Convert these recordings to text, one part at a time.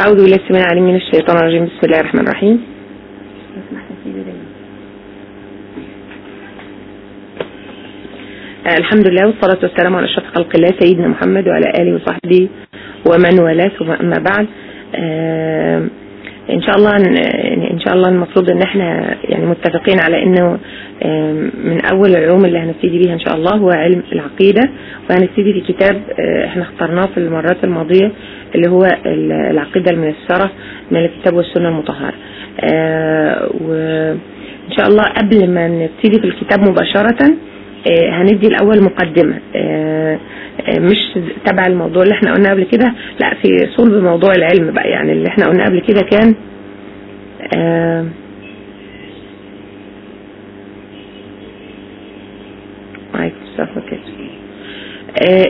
أعوذ بالله السميع العليم من الشيطان الرجيم. بسم الله الرحمن الرحيم. آه، الحمد لله والصلاة والسلام على أشرف خلق الله سيدنا محمد وعلى آله وصحبه ومن والاه ثم أما بعد. آه، إن شاء الله إن شاء الله المفروض إن إحنا يعني متفقين على إنه من أول العلوم اللي هنبتدي بيها إن شاء الله هو علم العقيدة وهنبتدي في كتاب آه، إحنا اخترناه في المرات الماضية اللي هو العقيدة الميسرة من الكتاب والسنة المطهرة. آه، وإن شاء الله قبل ما نبتدي في الكتاب مباشرة آه، هندي الأول مقدمة. مش تبع الموضوع اللي إحنا قلنا قبل كده لا في صلب موضوع العلم بقى يعني اللي إحنا قلنا قبل كده كان آه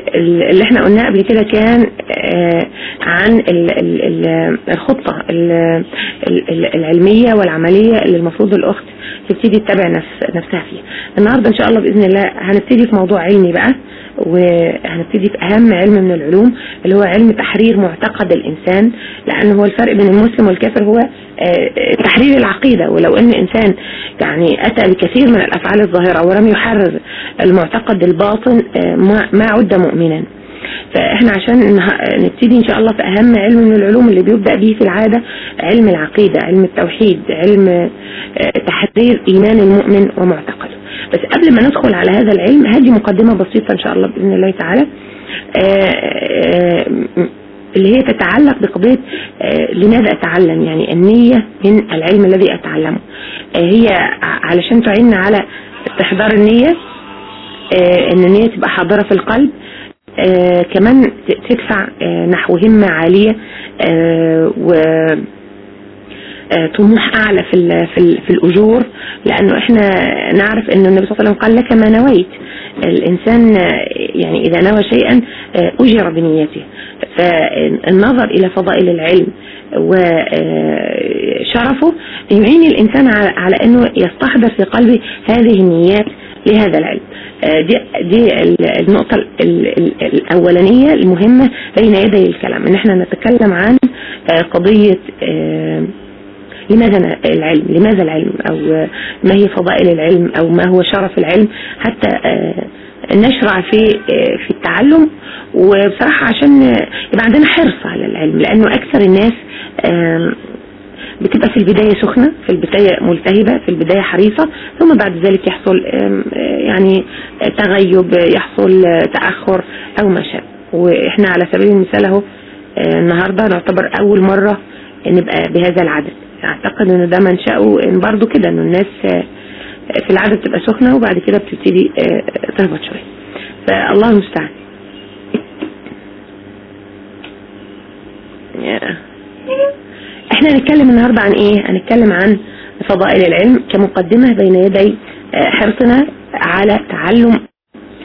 اللي إحنا قلناه قبل كده كان آه عن الخطة العلمية والعملية اللي المفروض الأخت تبتدي تتابع نفسها فيها. النهاردة إن شاء الله بإذن الله هنبتدي في موضوع علمي بقى. وهنبتدي في أهم علم من العلوم اللي هو علم تحرير معتقد الإنسان لأن هو الفرق بين المسلم والكافر هو آه، تحرير العقيدة. ولو أن إنسان يعني أتى بكثير من الأفعال الظاهرة ولم يحرر المعتقد الباطن آه، ما عد مؤمنا. فإحنا عشان نبتدي إن شاء الله في أهم علم من العلوم اللي بيبدأ به في العادة علم العقيدة علم التوحيد علم آه، تحرير إيمان المؤمن ومعتقده. بس قبل ما ندخل على هذا العلم هذه مقدمة بسيطة إن شاء الله بإذن الله تعالى آه، آه، اللي هي تتعلق بقضية لماذا أتعلم؟ يعني النية من العلم الذي أتعلمه. هي علشان تعيننا على استحضار النية إن النية تبقى حاضرة في القلب آه كمان تدفع آه نحو همة عالية آه و آه، طموح أعلى في في في الأجور لأنه إحنا نعرف إنه النبي صلى الله عليه وسلم قال لك ما نويت. الإنسان يعني إذا نوى شيئا آه، أجر بنيته. فالنظر إلى فضائل العلم وشرفه آه، يعين الإنسان على إنه يستحضر في قلبه هذه النيات لهذا العلم. آه، دي دي النقطة الأولانية المهمة بين يدي الكلام. إن إحنا نتكلم عن آه، قضية آه، لماذا العلم؟ لماذا العلم؟ أو ما هي فضائل العلم؟ أو ما هو شرف العلم؟ حتى نشرع في في التعلم. وبصراحة عشان يبقى عندنا حرص على العلم لأنه أكثر الناس بتبقى في البداية سخنة في البداية ملتهبة في البداية حريصة ثم بعد ذلك يحصل يعني تغيب يحصل تأخر أو ما شابه وإحنا على سبيل المثال أهو النهاردة نعتبر أول مرة نبقى بهذا العدد. أعتقد أنه ده منشأه إن برضو كده أنه الناس في العدد تبقى سخنة وبعد كده بتبتدي تهبط شوية. فالله المستعان. إحنا هنتكلم النهاردة عن إيه؟ هنتكلم عن فضائل العلم كمقدمة بين يدي آه، حرصنا على تعلم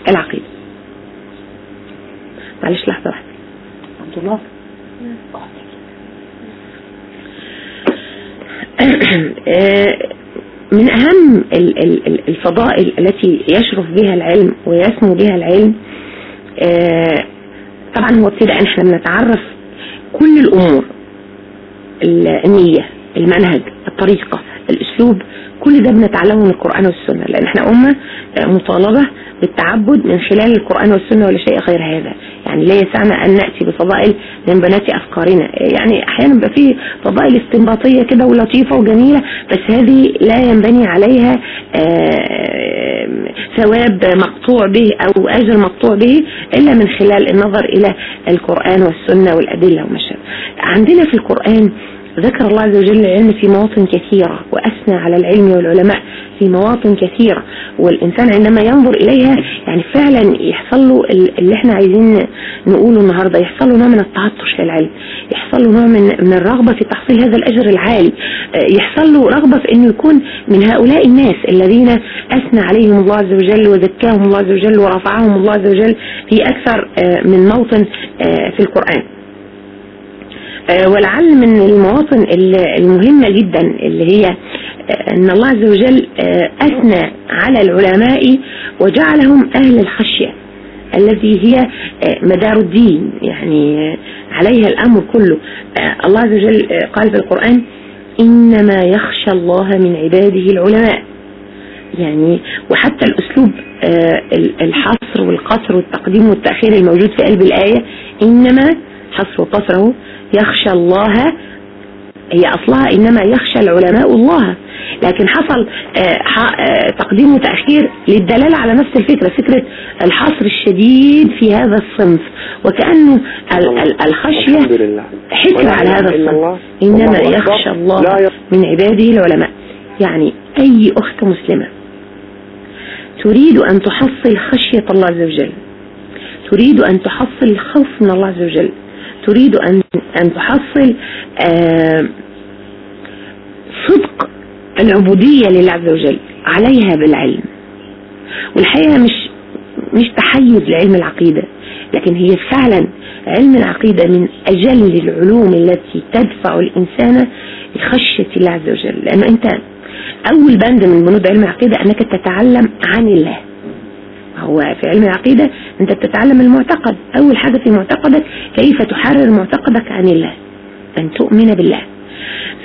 العقيدة. معلش لحظة واحدة. عبد الله آه، من أهم الفضائل التي يشرف بها العلم ويسمو بها العلم آه، طبعا هو ابتداء إحنا بنتعرف كل الأمور النية المنهج الطريقة الأسلوب كل ده بنتعلمه من القرآن والسنة لأن إحنا أمة مطالبة بالتعبد من خلال القرآن والسنة ولا شيء غير هذا. يعني لا يسعنا أن نأتي بفضائل من بنات أفكارنا. يعني أحيانا بيبقى فيه فضائل استنباطية كده ولطيفة وجميلة بس هذه لا ينبني عليها آه، ثواب مقطوع به أو أجر مقطوع به إلا من خلال النظر إلى القرآن والسنة والأدلة وما شابه. عندنا في القرآن ذكر الله عز وجل العلم في مواطن كثيرة وأثنى على العلم والعلماء في مواطن كثيرة. والإنسان عندما ينظر إليها يعني فعلا يحصل له اللي إحنا عايزين نقوله النهاردة يحصل له نوع من التعطش للعلم يحصل له نوع من, من الرغبة في تحصيل هذا الأجر العالي يحصل له رغبة في أنه يكون من هؤلاء الناس الذين أثنى عليهم الله عز وجل وزكاهم الله عز وجل ورفعهم الله عز وجل في أكثر من موطن في القرآن. آه، ولعل من المواطن المهمة جدا اللي هي آه، أن الله عز وجل آه، أثنى على العلماء وجعلهم أهل الخشية التي هي آه، مدار الدين يعني آه، عليها الأمر كله. الله عز وجل قال في القرآن إنما يخشى الله من عباده العلماء. يعني وحتى الأسلوب الحصر والقصر والتقديم والتأخير الموجود في قلب الآية إنما حصر وقصره يخشى الله هي أصلها إنما يخشى العلماء الله. لكن حصل آه، آه، تقديم وتأخير للدلالة على نفس الفكرة فكرة الحصر الشديد في هذا الصنف. وكأنه الخشية حكر على هذا الصنف. إنما يخشى الله من عباده العلماء. يعني أي أخت مسلمة تريد أن تحصل خشية الله عز وجل تريد أن تحصل الخوف من الله عز وجل تريد أن أن تحصل آه، صدق العبودية لله عز وجل عليها بالعلم. والحقيقة مش مش تحيز لعلم العقيدة لكن هي فعلا علم العقيدة من أجل العلوم التي تدفع الإنسان لخشية الله عز وجل. لأنه أنت أول بند من بنود علم العقيدة أنك تتعلم عن الله. هو في علم العقيدة أنت بتتعلم المعتقد. أول حاجة في معتقدك كيف تحرر معتقدك عن الله؟ أن تؤمن بالله.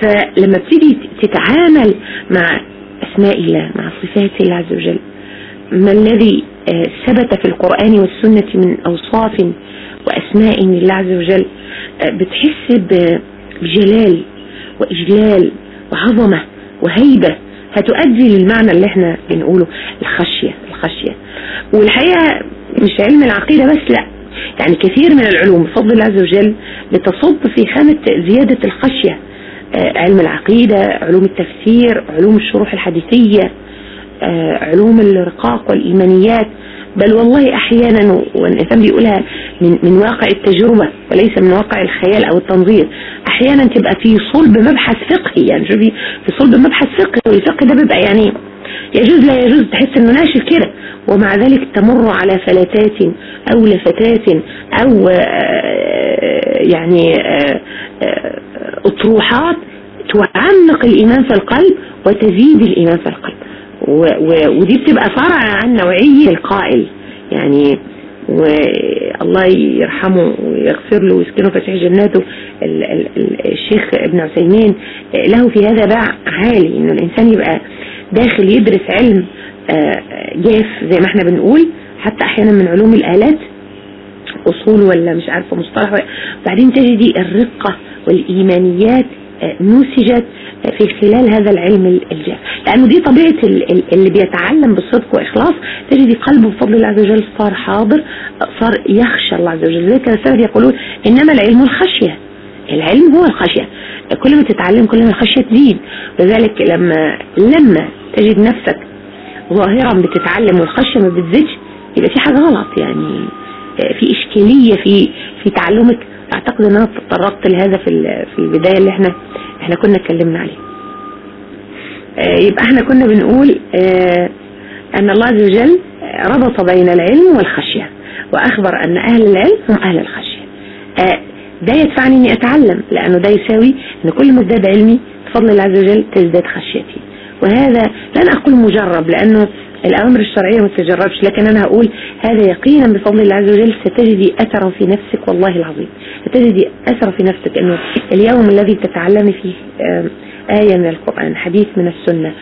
فلما بتيجي تتعامل مع أسماء الله مع صفات الله عز وجل ما الذي آه، ثبت في القرآن والسنة من أوصاف وأسماء لله عز وجل آه، بتحس بجلال وإجلال وعظمة وهيبة؟ هتؤدي للمعنى اللي إحنا بنقوله الخشية الخشية. والحقيقة مش علم العقيدة بس لا. يعني كثير من العلوم بفضل الله عز وجل بتصب في خانة زيادة الخشية. آه، علم العقيدة علوم التفسير علوم الشروح الحديثية آه، علوم الرقاق والإيمانيات. بل والله أحيانا والإنسان بيقولها من, من واقع التجربة وليس من واقع الخيال أو التنظير. أحيانا تبقى في صلب مبحث فقهي يعني شوفي في صلب مبحث فقهي والفقه ده بيبقى يعني يجوز لا يجوز تحس إنه ناشف كده. ومع ذلك تمر على فلتات أو لفتات أو آه، يعني أطروحات تعمق الايمان في القلب وتزيد الايمان في القلب. ودي بتبقى فرع عن نوعية القائل. يعني والله يرحمه ويغفر له ويسكنه فسيح جناته. الشيخ ابن عثيمين له في هذا باع عالي انه الإنسان يبقى داخل يدرس علم آه، جاف زي ما إحنا بنقول حتى أحيانا من علوم الآلات أصول ولا مش عارفة مصطلح بعدين تجدي الرقة والإيمانيات نسجت في خلال هذا العلم الجاف. لأنه دي طبيعة اللي بيتعلم بصدق وإخلاص تجدي قلبه بفضل الله عز وجل صار حاضر صار يخشى الله عز وجل. كده السلف يقولون إنما العلم الخشية. العلم هو الخشية. كل ما تتعلم كل ما الخشية تزيد. لذلك لما لما تجد نفسك ظاهرا بتتعلم والخشية ما بتزيدش يبقى في حاجة غلط. يعني في إشكالية في في تعلمك أعتقد أن أنا تطرقت لهذا في في البداية اللي إحنا إحنا كنا اتكلمنا عليه. آه، يبقى إحنا كنا بنقول آه أن الله عز وجل ربط بين العلم والخشية وأخبر أن أهل العلم هم أهل الخشية. آه ده يدفعني إني أتعلم لأنه ده يساوي إن كل ما ازداد علمي بفضل الله عز وجل تزداد خشيتي. وهذا لن أقول مجرب لأنه الأوامر الشرعية ما تجربش لكن أنا هقول هذا يقينا بفضل الله عز وجل ستجدي أثرا في نفسك والله العظيم. ستجدي أثرا في نفسك أنه اليوم الذي تتعلمي فيه آية من القرآن حديث من السنة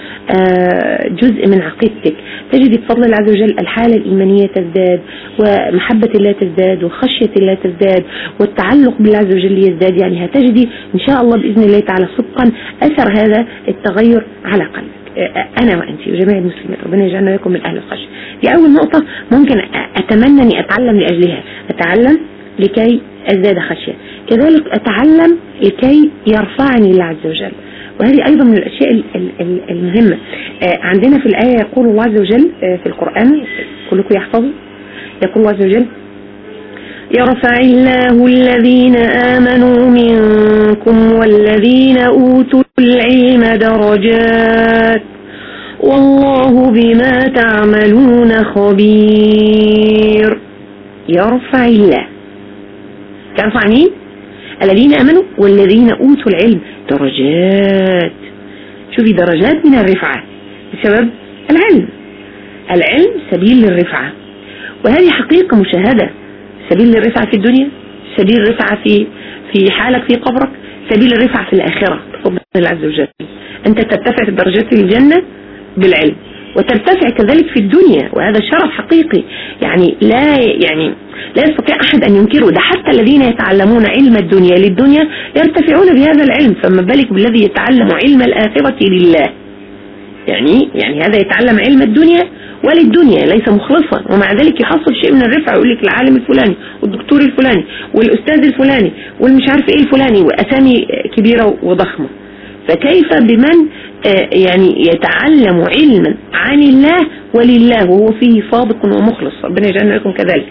جزء من عقيدتك. تجدي بفضل الله عز وجل الحالة الإيمانية تزداد ومحبة الله تزداد وخشية الله تزداد والتعلق بالله عز وجل يزداد. يعني هتجدي إن شاء الله بإذن الله تعالى صدقا أثر هذا التغير على قلبك. أنا وأنت وجميع المسلمين ربنا يجعلنا لكم من أهل الخشية. دي أول نقطة ممكن أتمنى أني أتعلم لأجلها. أتعلم لكي أزداد خشية. كذلك أتعلم لكي يرفعني الله عز وجل. وهذه أيضا من الأشياء المهمة. آه، عندنا في الآية يقول الله عز وجل في القرآن كلكم يحفظوا يقول الله عز وجل يرفع الله الذين آمنوا منكم والذين أوتوا العلم درجات والله بما تعملون خبير. يرفع الله. يرفع مين؟ الذين آمنوا والذين أوتوا العلم درجات. شوفي درجات من الرفعة. بسبب العلم. العلم سبيل للرفعة. وهذه حقيقة مشاهدة. سبيل الرفعة في الدنيا سبيل الرفعة في في حالك في قبرك سبيل الرفعة في الآخرة بفضل الله عز وجل. أنت ترتفع في درجات الجنة بالعلم وترتفع كذلك في الدنيا وهذا شرف حقيقي. يعني لا يعني لا يستطيع أحد أن ينكره. ده حتى الذين يتعلمون علم الدنيا للدنيا يرتفعون بهذا العلم. فما بالك بالذي يتعلم علم الآخرة لله؟ يعني يعني هذا يتعلم علم الدنيا وللدنيا ليس مخلصا ومع ذلك يحصل شيء من الرفع يقول لك العالم الفلاني والدكتور الفلاني والأستاذ الفلاني والمش عارف إيه الفلاني وأسامي كبيرة وضخمة. فكيف بمن آه، يعني يتعلم علما عن الله ولله وهو فيه صادق ومخلص؟ ربنا يجعلنا لكم كذلك.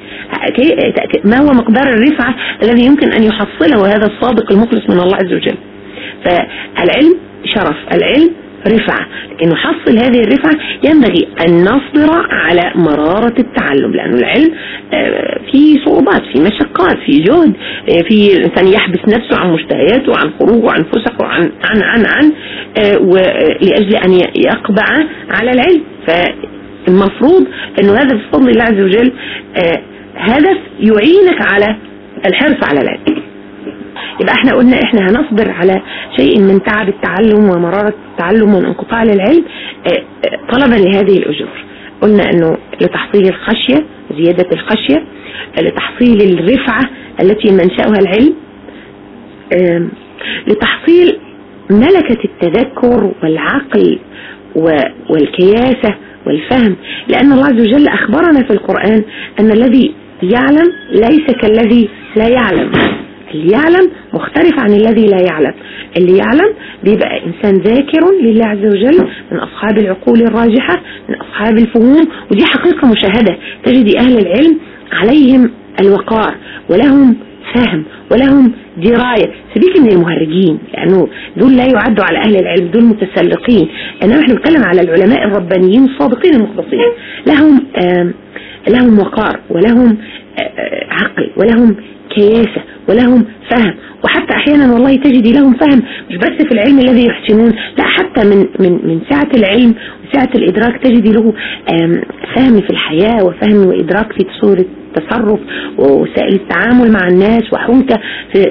ما هو مقدار الرفعة الذي يمكن أن يحصله هذا الصادق المخلص من الله عز وجل؟ فالعلم شرف العلم رفعة لكن نحصل هذه الرفعة ينبغي أن نصبر على مرارة التعلم لأن العلم آه، في صعوبات في مشقات في جهد آه، في الإنسان يحبس نفسه عن مشتهياته وعن خروجه وعن فسحه وعن عن عن عن آه، لأجل أن يقبع على العلم. فالمفروض أنه هذا بفضل الله عز وجل هدف يعينك على الحرص على العلم. يبقى إحنا قلنا إحنا هنصبر على شيء من تعب التعلم ومرارة التعلم وانقطاع للعلم آه، آه، طلبا لهذه الأجور. قلنا إنه لتحصيل الخشية زيادة الخشية لتحصيل الرفعة التي منشأها العلم لتحصيل ملكة التذكر والعقل والكياسة والفهم. لأن الله عز وجل أخبرنا في القرآن أن الذي يعلم ليس كالذي لا يعلم. اللي يعلم مختلف عن الذي لا يعلم. اللي يعلم بيبقى إنسان ذاكر لله عز وجل من أصحاب العقول الراجحة من أصحاب الفهوم ودي حقيقة مشاهدة. تجد أهل العلم عليهم الوقار ولهم فهم ولهم دراية. سبيك من المهرجين لأنه دول لا يعدوا على أهل العلم دول متسلقين. إنما إحنا نتكلم على العلماء الربانيين الصادقين المخلصين. لهم لهم وقار ولهم عقل ولهم كياسة ولهم فهم. وحتى أحيانا والله تجدي لهم فهم. مش بس في العلم الذي يحسنون لا حتى من من من سعة العلم وسعة الإدراك تجدي له فهم في الحياة وفهم وإدراك في صورة التصرف ووسائل التعامل مع الناس وحنكة في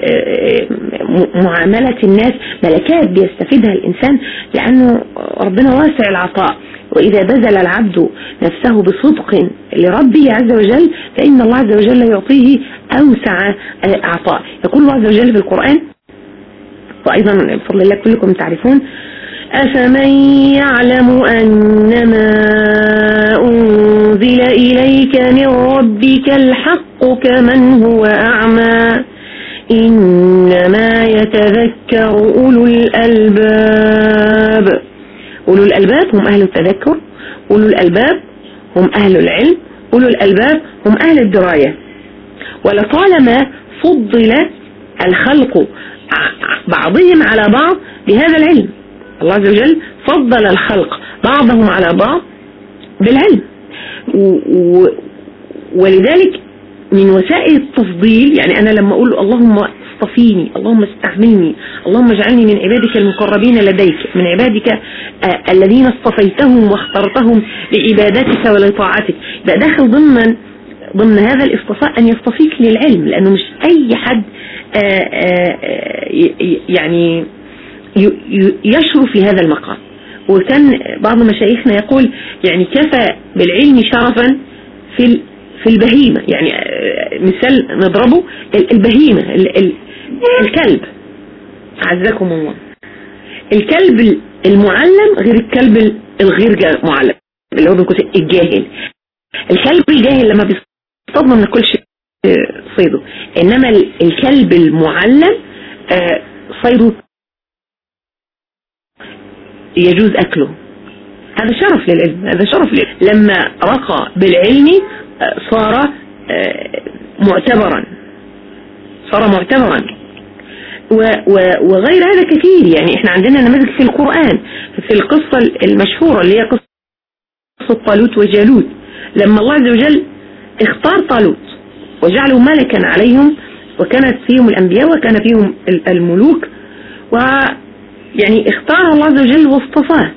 معاملة الناس. ملكات بيستفيدها الإنسان لأنه ربنا واسع العطاء. وإذا بذل العبد نفسه بصدق لربه عز وجل فإن الله عز وجل يعطيه أوسع أعطاء يقول الله عز وجل في القرآن وأيضا بفضل الله كلكم تعرفون أفمن يعلم أن ما أنزل إليك من ربك الحق كمن هو أعمى؟ إنما يتذكر أولو الألباب. أولو الألباب هم أهل التذكر أولو الألباب هم أهل العلم أولو الألباب هم أهل الدراية. ولطالما فضل الخلق بعضهم على بعض بهذا العلم. الله عز وجل فضل الخلق بعضهم على بعض بالعلم. ولذلك من وسائل التفضيل يعني أنا لما أقول اللهم اصطفيني اللهم استعملني اللهم اجعلني من عبادك المقربين لديك من عبادك آه الذين اصطفيتهم واخترتهم لعبادتك ولطاعتك. يبقى داخل ضمن ضمن هذا الاصطفاء أن يصطفيك للعلم لأنه مش أي حد آه، آه، يعني يشرف في هذا المقام. وكان بعض مشايخنا يقول يعني كفى بالعلم شرفا في في البهيمة؟ يعني آه، مثال نضربه البهيمة الكلب. عزكم الله. الكلب المعلم غير الكلب الغير معلم اللي هو الجاهل. الكلب الجاهل لما بيصطاد ما بناكلش صيده. إنما الكلب المعلم آه، صيده يجوز أكله. هذا شرف للعلم هذا شرف للعلم. لما رقى بالعلم آه، صار آه، معتبرا. صار معتبرا. وغير هذا كثير. يعني إحنا عندنا نماذج في القرآن في القصة المشهورة اللي هي قصة طالوت وجالوت. لما الله عز وجل اختار طالوت وجعله ملكا عليهم وكانت فيهم الأنبياء وكان فيهم الملوك ويعني اختار الله عز وجل واصطفاه.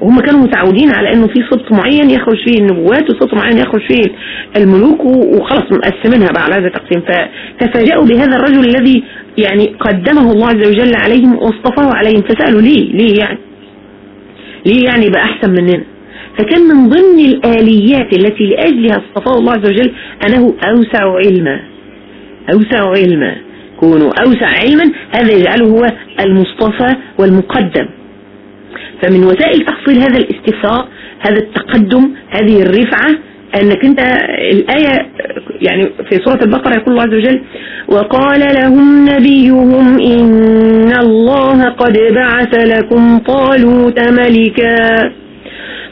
وهم كانوا متعودين على إنه في سبط معين يخرج فيه النبوات وسبط معين يخرج فيه الملوك وخلاص مقسمينها بقى على هذا التقسيم. فتفاجئوا بهذا الرجل الذي يعني قدمه الله عز وجل عليهم واصطفاه عليهم. فسألوا ليه؟ ليه يعني؟ ليه يعني بقى أحسن مننا؟ فكان من ضمن الآليات التي لأجلها اصطفاه الله عز وجل أنه أوسع علما. أوسع علما. كونوا أوسع علما هذا يجعله هو المصطفى والمقدم. فمن وسائل تحصيل هذا الاستفاء هذا التقدم هذه الرفعة أنك أنت الآية يعني في سورة البقرة يقول الله عز وجل وقال لهم نبيهم إن الله قد بعث لكم طالوت ملكا.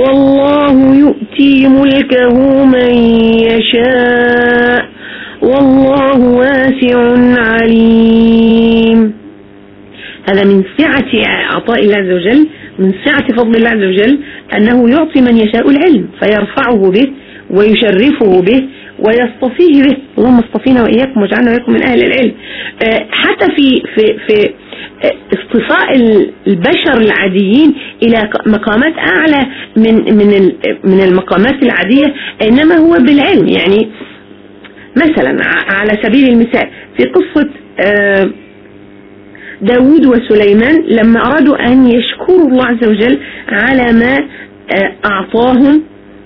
والله يؤتي ملكه من يشاء. والله واسع عليم. هذا من سعة عطاء الله عز وجل من سعة فضل الله عز وجل أنه يعطي من يشاء العلم فيرفعه به ويشرفه به ويصطفيه به. اللهم اصطفينا وإياكم واجعلنا وإياكم من أهل العلم. آه، حتى في في في اصطفاء البشر العاديين إلى مقامات أعلى من من من المقامات العادية إنما هو بالعلم. يعني مثلا على سبيل المثال في قصة آه، داود وسليمان لما أرادوا أن يشكروا الله عز وجل على ما أعطاهم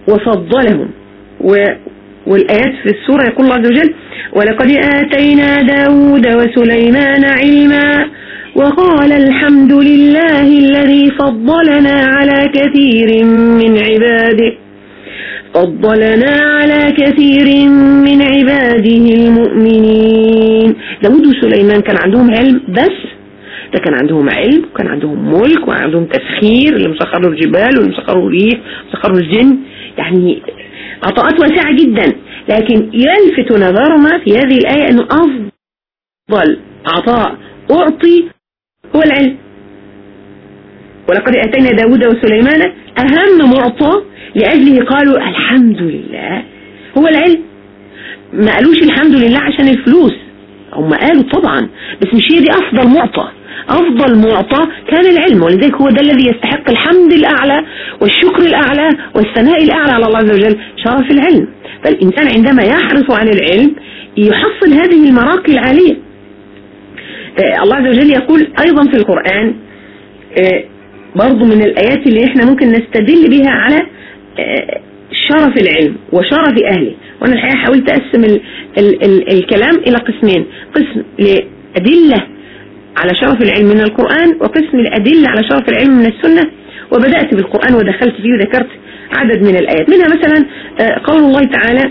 وفضلهم. والآيات في السورة يقول الله عز وجل ولقد آتينا داود وسليمان علما وقال الحمد لله الذي فضلنا على كثير من عباده فضلنا على كثير من عباده المؤمنين. داود وسليمان كان عندهم علم بس ده كان عندهم علم وكان عندهم ملك وعندهم تسخير اللي مسخر الجبال واللي الريح مسخر الجن. يعني عطاءات واسعة جدا. لكن يلفت نظرنا في هذه الآية أنه أفضل عطاء أعطي هو العلم. ولقد أتينا داود وسليمان أهم معطى لأجله قالوا الحمد لله. هو العلم. ما قالوش الحمد لله عشان الفلوس. هم قالوا طبعا بس مش هي دي أفضل معطى. أفضل معطى كان العلم. ولذلك هو ده الذي يستحق الحمد الأعلى والشكر الأعلى والثناء الأعلى على الله عز وجل. شرف العلم. فالإنسان عندما يحرص على العلم يحصل هذه المراقي العالية. الله عز وجل يقول أيضا في القرآن آه، برضو من الآيات اللي إحنا ممكن نستدل بها على آه، شرف العلم وشرف أهله. وأنا الحقيقة حاولت أقسم ال ال ال الكلام إلى قسمين. قسم لأدلة على شرف العلم من القرآن وقسم الأدلة على شرف العلم من السنة. وبدأت بالقرآن ودخلت فيه وذكرت عدد من الآيات. منها مثلا آه، قول الله تعالى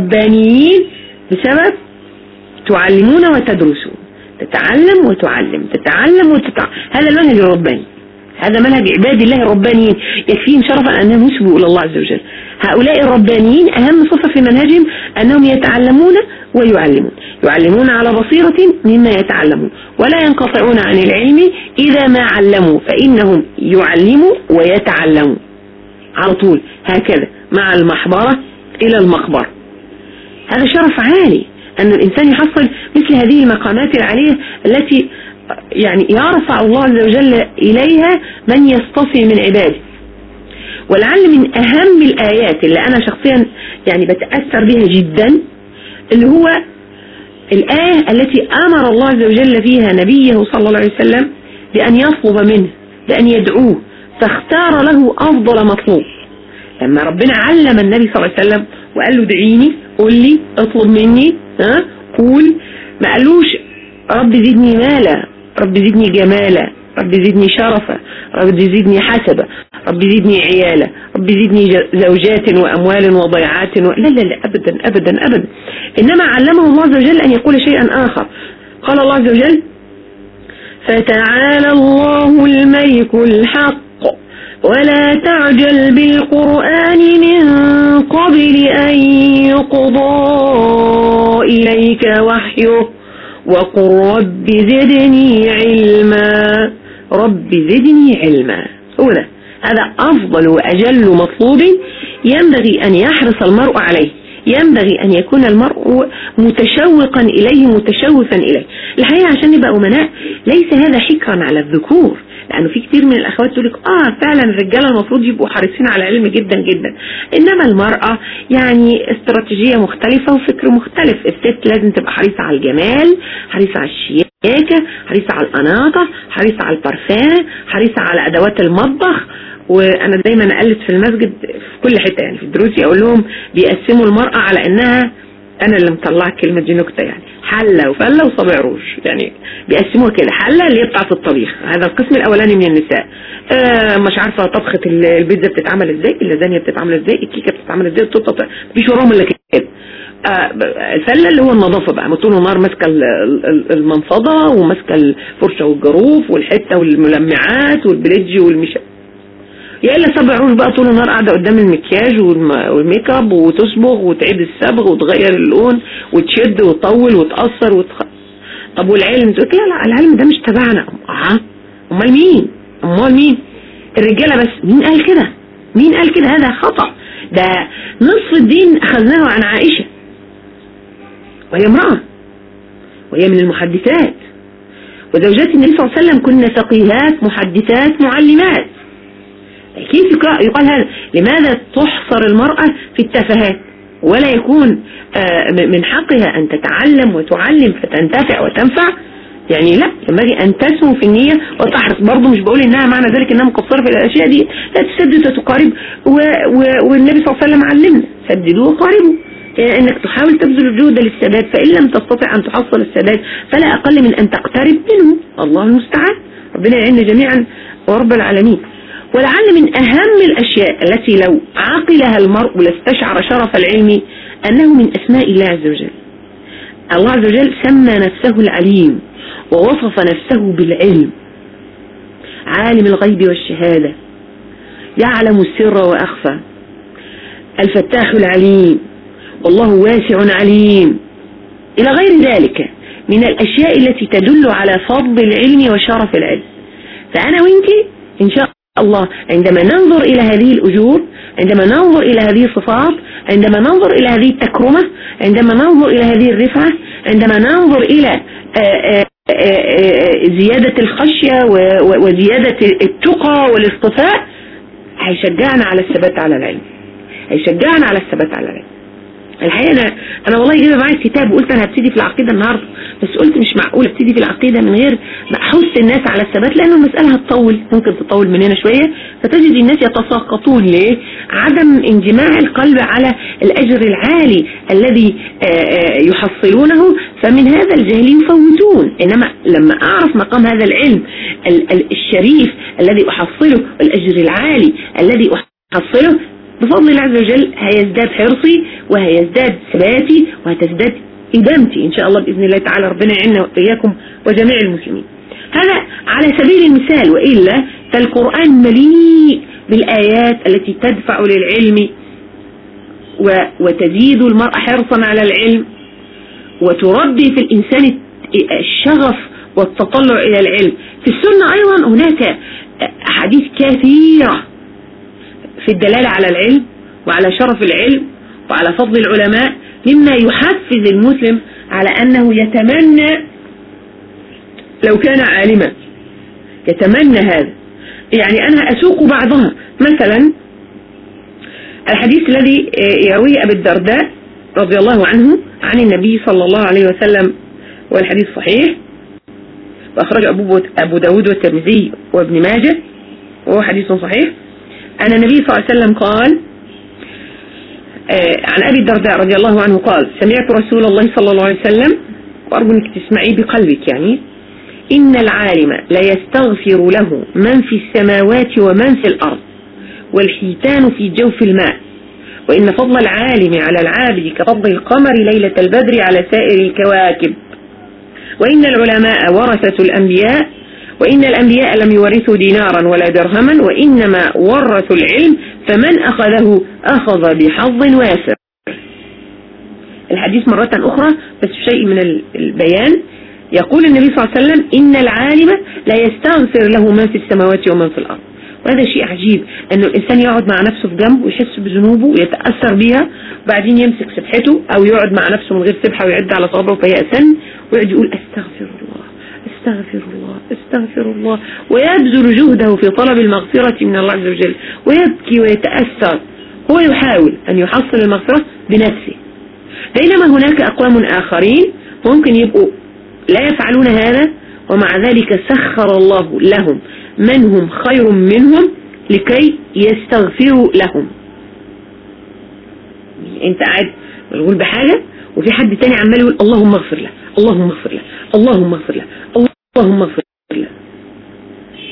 ربانيين بسبب تعلمون وتدرسون. تتعلم وتعلم تتعلم وتتعلم هذا المنهج الرباني. هذا منهج عباد الله الربانيين يكفيهم شرفا أنهم يسبوا إلى الله عز وجل. هؤلاء الربانيين أهم صفة في منهجهم أنهم يتعلمون ويعلمون. يعلمون على بصيرة مما يتعلمون ولا ينقطعون عن العلم إذا ما علموا فإنهم يعلموا ويتعلموا على طول هكذا مع المحبرة إلى المقبرة. هذا شرف عالي أن الإنسان يحصل مثل هذه المقامات العالية التي يعني يرفع الله عز وجل إليها من يصطفي من عباده. ولعل من أهم الآيات اللي أنا شخصيا يعني بتأثر بها جدا اللي هو الآية التي أمر الله عز وجل فيها نبيه صلى الله عليه وسلم بأن يطلب منه بأن يدعوه فاختار له أفضل مطلوب. لما ربنا علم النبي صلى الله عليه وسلم وقال له ادعيني قول لي اطلب مني ها قول. ما قالوش رب زدني مالا رب زدني جمالا رب زدني شرفا رب زدني حسبا رب زدني عيالا رب زدني زوجات وأموال وضيعات و... لا لا لا أبدا أبدا أبدا. إنما علمه الله عز وجل أن يقول شيئا آخر. قال الله عز وجل فتعالى الله الملك الحق ولا تعجل بالقرآن من قبل أن يقضى إليك وحيه. وقل رب زدني علما. رب زدني علما. هنا هذا أفضل وأجل مطلوب ينبغي أن يحرص المرء عليه. ينبغي أن يكون المرء متشوقا إليه متشوفا إليه. الحقيقة عشان نبقى أمناء ليس هذا حكرا على الذكور. لأنه في كتير من الأخوات تقول لك آه فعلا الرجالة المفروض يبقوا حريصين على العلم جدا جدا. إنما المرأة يعني استراتيجية مختلفة وفكر مختلف. الست لازم تبقى حريصة على الجمال حريصة على الشياكة حريصة على الأناقة حريصة على البارفان حريصة على أدوات المطبخ. وأنا دايما أقلد في المسجد في كل حتة يعني في دروسي أقول لهم بيقسموا المرأة على إنها أنا اللي مطلع الكلمة دي نكتة يعني. حلة وفلة وصابع روج. يعني بيقسموها كده. حلة اللي هي بتاعت الطبيخ. هذا القسم الأولاني من النساء. آه مش عارفة طبخة البيتزا بتتعمل إزاي اللازانيا بتتعمل إزاي الكيكة بتتعمل إزاي التورتة مفيش وراهم إلا كده. آه الفلة اللي هو النظافة بقى. طول النهار ماسكة المنفضة وماسكة الفرشة والجروف والحتة والملمعات والبليدج والمش يا إلا صباع روج بقى طول النهار قاعدة قدام المكياج والميك اب وتصبغ وتعيد الصبغ وتغير اللون وتشد وتطول وتقصر وتخ... طب والعلم تقول لا لا العلم ده مش تبعنا. آه أمال مين؟ أمال مين؟ الرجالة بس. مين قال كده؟ مين قال كده؟ هذا خطأ. ده نصف الدين أخذناه عن عائشة. وهي امرأة. وهي من المحدثات. وزوجات النبي صلى الله عليه وسلم كنا فقيهات محدثات معلمات. كيف يقال هذا؟ لماذا تحصر المرأة في التفاهات؟ ولا يكون آه، من حقها أن تتعلم وتعلم فتنتفع وتنفع؟ يعني لا ينبغي أن تسمو في النية وتحرص. برضه مش بقول إنها معنى ذلك إنها مقصرة في الأشياء دي. لا تسدد وتقارب. والنبي صلى الله عليه وسلم علمنا سددوا وقاربوا. يعني إنك تحاول تبذل الجهد للسداد فإن لم تستطع أن تحصل السداد فلا أقل من أن تقترب منه الله المستعان. ربنا يعيننا جميعا. ورب العالمين. ولعل من أهم الأشياء التي لو عقلها المرء لاستشعر شرف العلم أنه من أسماء الله عز وجل. الله عز وجل سمى نفسه العليم ووصف نفسه بالعلم. عالم الغيب والشهادة. يعلم السر وأخفى. الفتاح العليم. والله واسع عليم. إلى غير ذلك من الأشياء التي تدل على فضل العلم وشرف العلم. فأنا وإنت إن شاء الله. عندما ننظر إلى هذه الأجور عندما ننظر إلى هذه الصفات عندما ننظر إلى هذه التكرمة عندما ننظر إلى هذه الرفعة عندما ننظر إلى آه، آه، آه، زيادة الخشية وزيادة التقى والاصطفاء هيشجعنا على الثبات على العلم. هيشجعنا على الثبات على العلم. الحقيقة أنا, أنا والله جايبه معايا الكتاب وقلت أنا هبتدي في العقيدة النهاردة بس قلت مش معقول أبتدي في العقيدة من غير ما أحث الناس على الثبات لأنه المسألة هتطول ممكن تطول مننا شوية فتجد الناس يتساقطون ليه؟ عدم انجماع القلب على الأجر العالي الذي آه، آه، يحصلونه فمن هذا الجهل يفوتون. إنما لما أعرف مقام هذا العلم الشريف الذي أحصله والأجر العالي الذي أحصله بفضل الله عز وجل هيزداد حرصي وهيزداد ثباتي وهتزداد إدامتي إن شاء الله بإذن الله تعالى ربنا يعيننا وإياكم وجميع المسلمين. هذا على سبيل المثال وإلا فالقرآن مليء بالآيات التي تدفع للعلم وتزيد المرء حرصا على العلم وتربي في الإنسان الشغف والتطلع إلى العلم. في السنة أيضا هناك أحاديث كثيرة في الدلالة على العلم وعلى شرف العلم وعلى فضل العلماء مما يحفز المسلم على أنه يتمنى لو كان عالما. يتمنى هذا. يعني أنا أسوق بعضها. مثلا الحديث الذي يرويه أبي الدرداء رضي الله عنه عن النبي صلى الله عليه وسلم والحديث صحيح. وأخرج أبو داود والترمذي وابن ماجه وهو حديث صحيح. أن النبي صلى الله عليه وسلم قال آه، عن أبي الدرداء رضي الله عنه قال سمعت رسول الله صلى الله عليه وسلم وأرجو أنك تسمعيه بقلبك يعني إن العالم لا يستغفر له من في السماوات ومن في الأرض والحيتان في جوف الماء وإن فضل العالم على العابد كفضل القمر ليلة البدر على سائر الكواكب وإن العلماء ورثة الأنبياء وإن الأنبياء لم يورثوا دينارا ولا درهما وإنما ورثوا العلم فمن أخذه أخذ بحظ واسع الحديث مرة أخرى بس شيء من البيان. يقول النبي صلى الله عليه وسلم إن العالم لا يستغفر له من في السماوات ومن في الأرض. وهذا شيء عجيب أنه الإنسان يقعد مع نفسه في جنب ويحس بذنوبه ويتأثر بها وبعدين يمسك سبحته أو يقعد مع نفسه من غير سبحة ويعد على صابره فيأسن ويقعد يقول أستغفر الله أستغفر الله. استغفر الله ويبذل جهده في طلب المغفرة من الله عز وجل ويبكي ويتأثر. هو يحاول أن يحصل المغفرة بنفسه. بينما هناك أقوام آخرين ممكن يبقوا لا يفعلون هذا ومع ذلك سخر الله لهم من هم خير منهم لكي يستغفروا لهم. أنت قاعد مشغول بحاجة وفي حد تاني عمال يقول اللهم اغفر له اللهم اغفر له اللهم اغفر له اللهم اغفر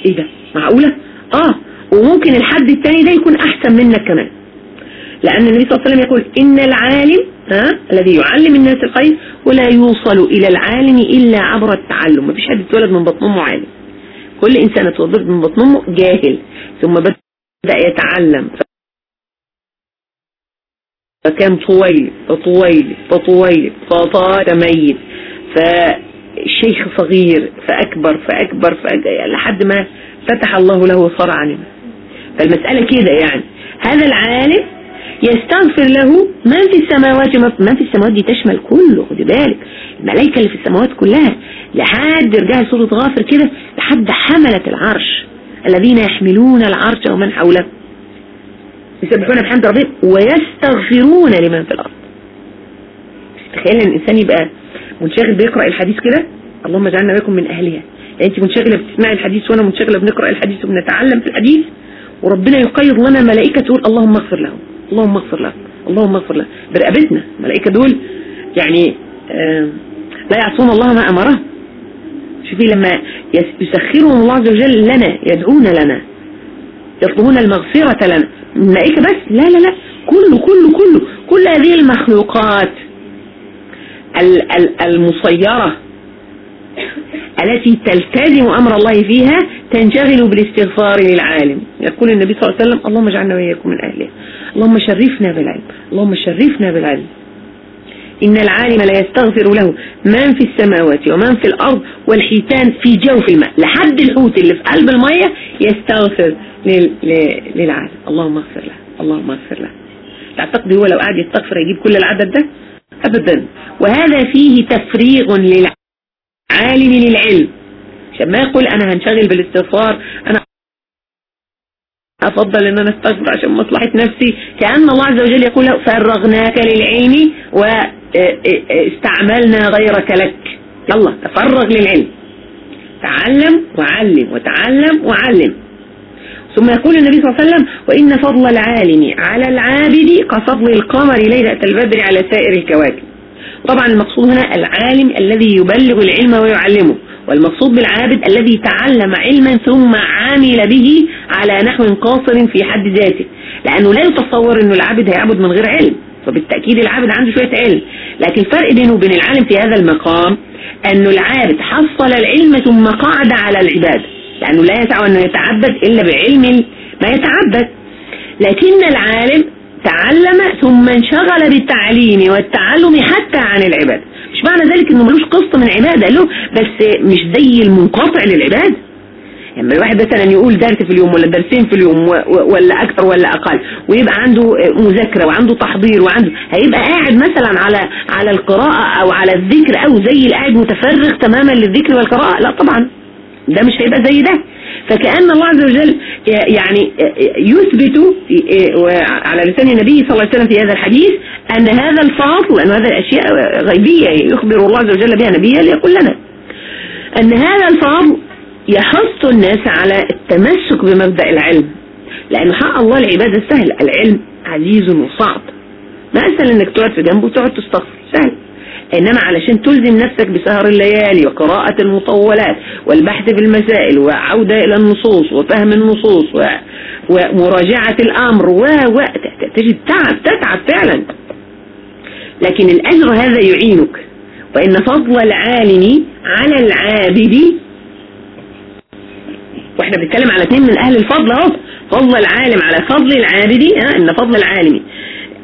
إيه ده؟ معقولة؟ آه وممكن الحد التاني ده يكون أحسن منك كمان. لأن النبي صلى الله عليه وسلم يقول إن العالم ها الذي يعلم الناس الخير ولا يوصل إلى العالم إلا عبر التعلم. مفيش حد اتولد من بطن امه عالم كل إنسان اتولد من بطن امه جاهل ثم بدأ يتعلم. فكان طويل فطويل فطويل فطار ميت فشيخ صغير فأكبر فأكبر, فأكبر لحد ما فتح الله له صرعا. فالمسألة كده يعني. هذا العالم يستغفر له من في السماوات من في السماوات دي تشمل كله خدي بالك. الملائكة اللي في السماوات كلها لحد رجال سورة غافر كده لحد حملة العرش. الذين يحملون العرش ومن حوله. يسبحون بحمد ربهم ويستغفرون لمن في الأرض. تخيل إن الإنسان يبقى منشغل بيقرأ الحديث كده؟ اللهم اجعلنا بكم من أهلها. يعني أنت منشغلة بتسمعي الحديث وأنا منشغلة بنقرأ الحديث وبنتعلم في الحديث وربنا يقيض لنا ملائكة تقول اللهم اغفر لهم اللهم اغفر لهم اللهم اغفر لهم. برقبتنا الملائكة دول يعني لا يعصون الله ما أمرهم شوفي لما يسخرهم الله عز وجل لنا يدعون لنا يطلبون المغفرة لنا. الملائكة بس؟ لا لا لا. كله كله كله. كل هذه المخلوقات المصيرة التي تلتزم أمر الله فيها تنشغل بالاستغفار للعالم. يقول النبي صلى الله عليه وسلم اللهم اجعلنا وإياكم من أهله. اللهم شرفنا بالعلم. اللهم شرفنا بالعلم. إن العالم لا يستغفر له من في السماوات ومن في الأرض والحيتان في جوف الماء. لحد الحوت اللي في قلب المية يستغفر للعالم. اللهم اغفر له. اللهم اغفر له. تعتقد هو لو قاعد يستغفر يجيب كل العدد ده؟ أبدا. وهذا فيه تفريغ للعالم للعلم. عشان ما يقول أنا هنشغل بالاستغفار أنا أفضل أن أنا أستغفر عشان مصلحة نفسي. كأن الله عز وجل يقول فرغناك للعلم واستعملنا غيرك لك. يلا تفرغ للعلم. تعلم وعلم وتعلم وعلم. ثم يقول النبي صلى الله عليه وسلم وإن فضل العالم على العابد كفضل القمر ليلة البدر على سائر الكواكب. طبعا المقصود هنا العالم الذي يبلغ العلم ويعلمه والمقصود بالعابد الذي تعلم علما ثم عامل به على نحو قاصر في حد ذاته. لأنه لا يتصور أنه العابد هيعبد من غير علم فبالتأكيد العابد عنده شوية علم. لكن الفرق بينه وبين العالم في هذا المقام أنه العابد حصل العلم ثم قعد على العبادة. لأنه لا يسع أنه يتعبد إلا بعلم ما يتعبد. لكن العالم تعلم ثم انشغل بالتعليم والتعلم حتى عن العبادة مش معنى ذلك إنه ملوش قسط من عبادة له بس مش زي المنقطع للعبادة يعني الواحد مثلا يقول درس في اليوم ولا درسين في اليوم ولا أكثر ولا أقل ويبقى عنده مذاكرة وعنده تحضير وعنده هيبقى قاعد مثلا على على القراءة أو على الذكر أو زي القاعد متفرغ تماما للذكر والقراءة؟ لا طبعا. ده مش هيبقى زي ده. فكأن الله عز وجل يعني يثبت على لسان النبي صلى الله عليه وسلم في هذا الحديث أن هذا الفاضل لأن هذا الأشياء غيبية يخبر الله عز وجل بها نبيا ليقول لنا. أن هذا الفاضل يحث الناس على التمسك بمبدأ العلم. لأن حق الله العبادة سهل العلم عزيز وصعب. ما أسهل إنك تقعد في جنبه وتقعد تستغفر. سهل. إنما علشان تلزم نفسك بسهر الليالي وقراءة المطولات والبحث في المسائل وعودة إلى النصوص وفهم النصوص ومراجعة الأمر و و تجد تعب تتعب فعلا. لكن الأجر هذا يعينك وإن فضل العالم على العابد وإحنا بنتكلم على اثنين من أهل الفضل أهو فضل العالم على فضل العابد إن فضل العالم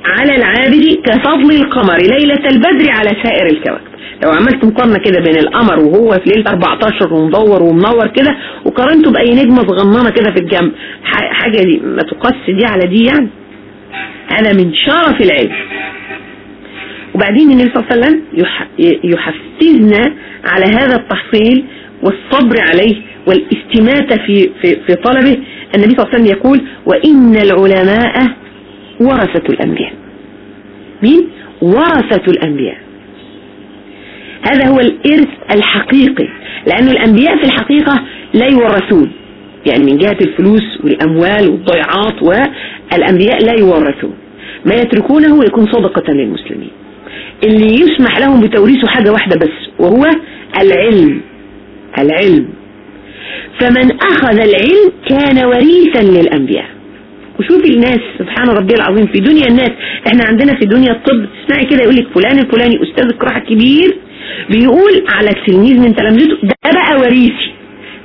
على العابد كفضل القمر ليلة البدر على سائر الكواكب. لو عملت مقارنة كده بين القمر وهو في ليلة 14 ومدور ومنور كده وقارنته بأي نجمة صغننة كده في الجنب حاجة دي ما تقص دي على دي يعني. هذا من شرف العلم. وبعدين النبي صلى الله عليه وسلم يحفزنا على هذا التحصيل والصبر عليه والاستماتة في, في, في طلبه. النبي صلى الله عليه وسلم يقول وإن العلماء ورثة الأنبياء. مين؟ ورثة الأنبياء. هذا هو الإرث الحقيقي لأن الأنبياء في الحقيقة لا يورثون. يعني من جهة الفلوس والأموال والضيعات والأنبياء لا يورثون. ما يتركونه يكون صدقة للمسلمين. اللي يسمح لهم بتوريثه حاجة واحدة بس وهو العلم. العلم. فمن أخذ العلم كان وريثا للأنبياء. وشوفي الناس سبحان ربي العظيم في دنيا الناس إحنا عندنا في دنيا الطب تسمعي كده يقول لك فلان الفلاني أستاذ القراءة كبير بيقول على تلميذ من تلامذته ده بقى وريثي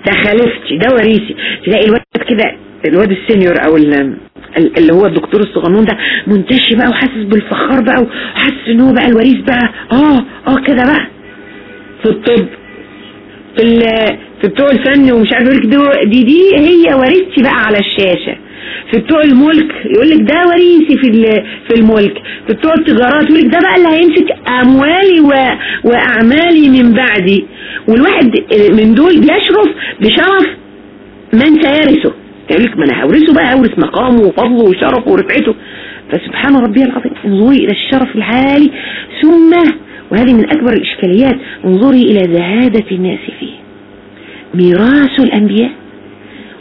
ده خليفتي ده وريثي. تلاقي الواد كده الواد السينيور أو اللي هو الدكتور الصغنون ده منتشي بقى وحاسس بالفخار بقى وحاسس إن هو بقى الوريث بقى آه آه كده بقى. في الطب في في بتوع الفن ومش عارف يقول دي دي هي وريثتي بقى على الشاشة. في بتوع الملك يقول لك ده وريثي في في الملك. في بتوع التجارات يقول لك ده بقى اللي هيمسك أموالي. وأعمالي من بعدي. والواحد من دول بيشرف بشرف من سيرثه. يقول لك ما أنا هورثه بقى هورث مقامه وفضله وشرفه ورفعته. فسبحان ربي العظيم انظري إلى الشرف العالي. ثم وهذه من أكبر الإشكاليات انظري إلى زهادة الناس فيه. ميراث الأنبياء.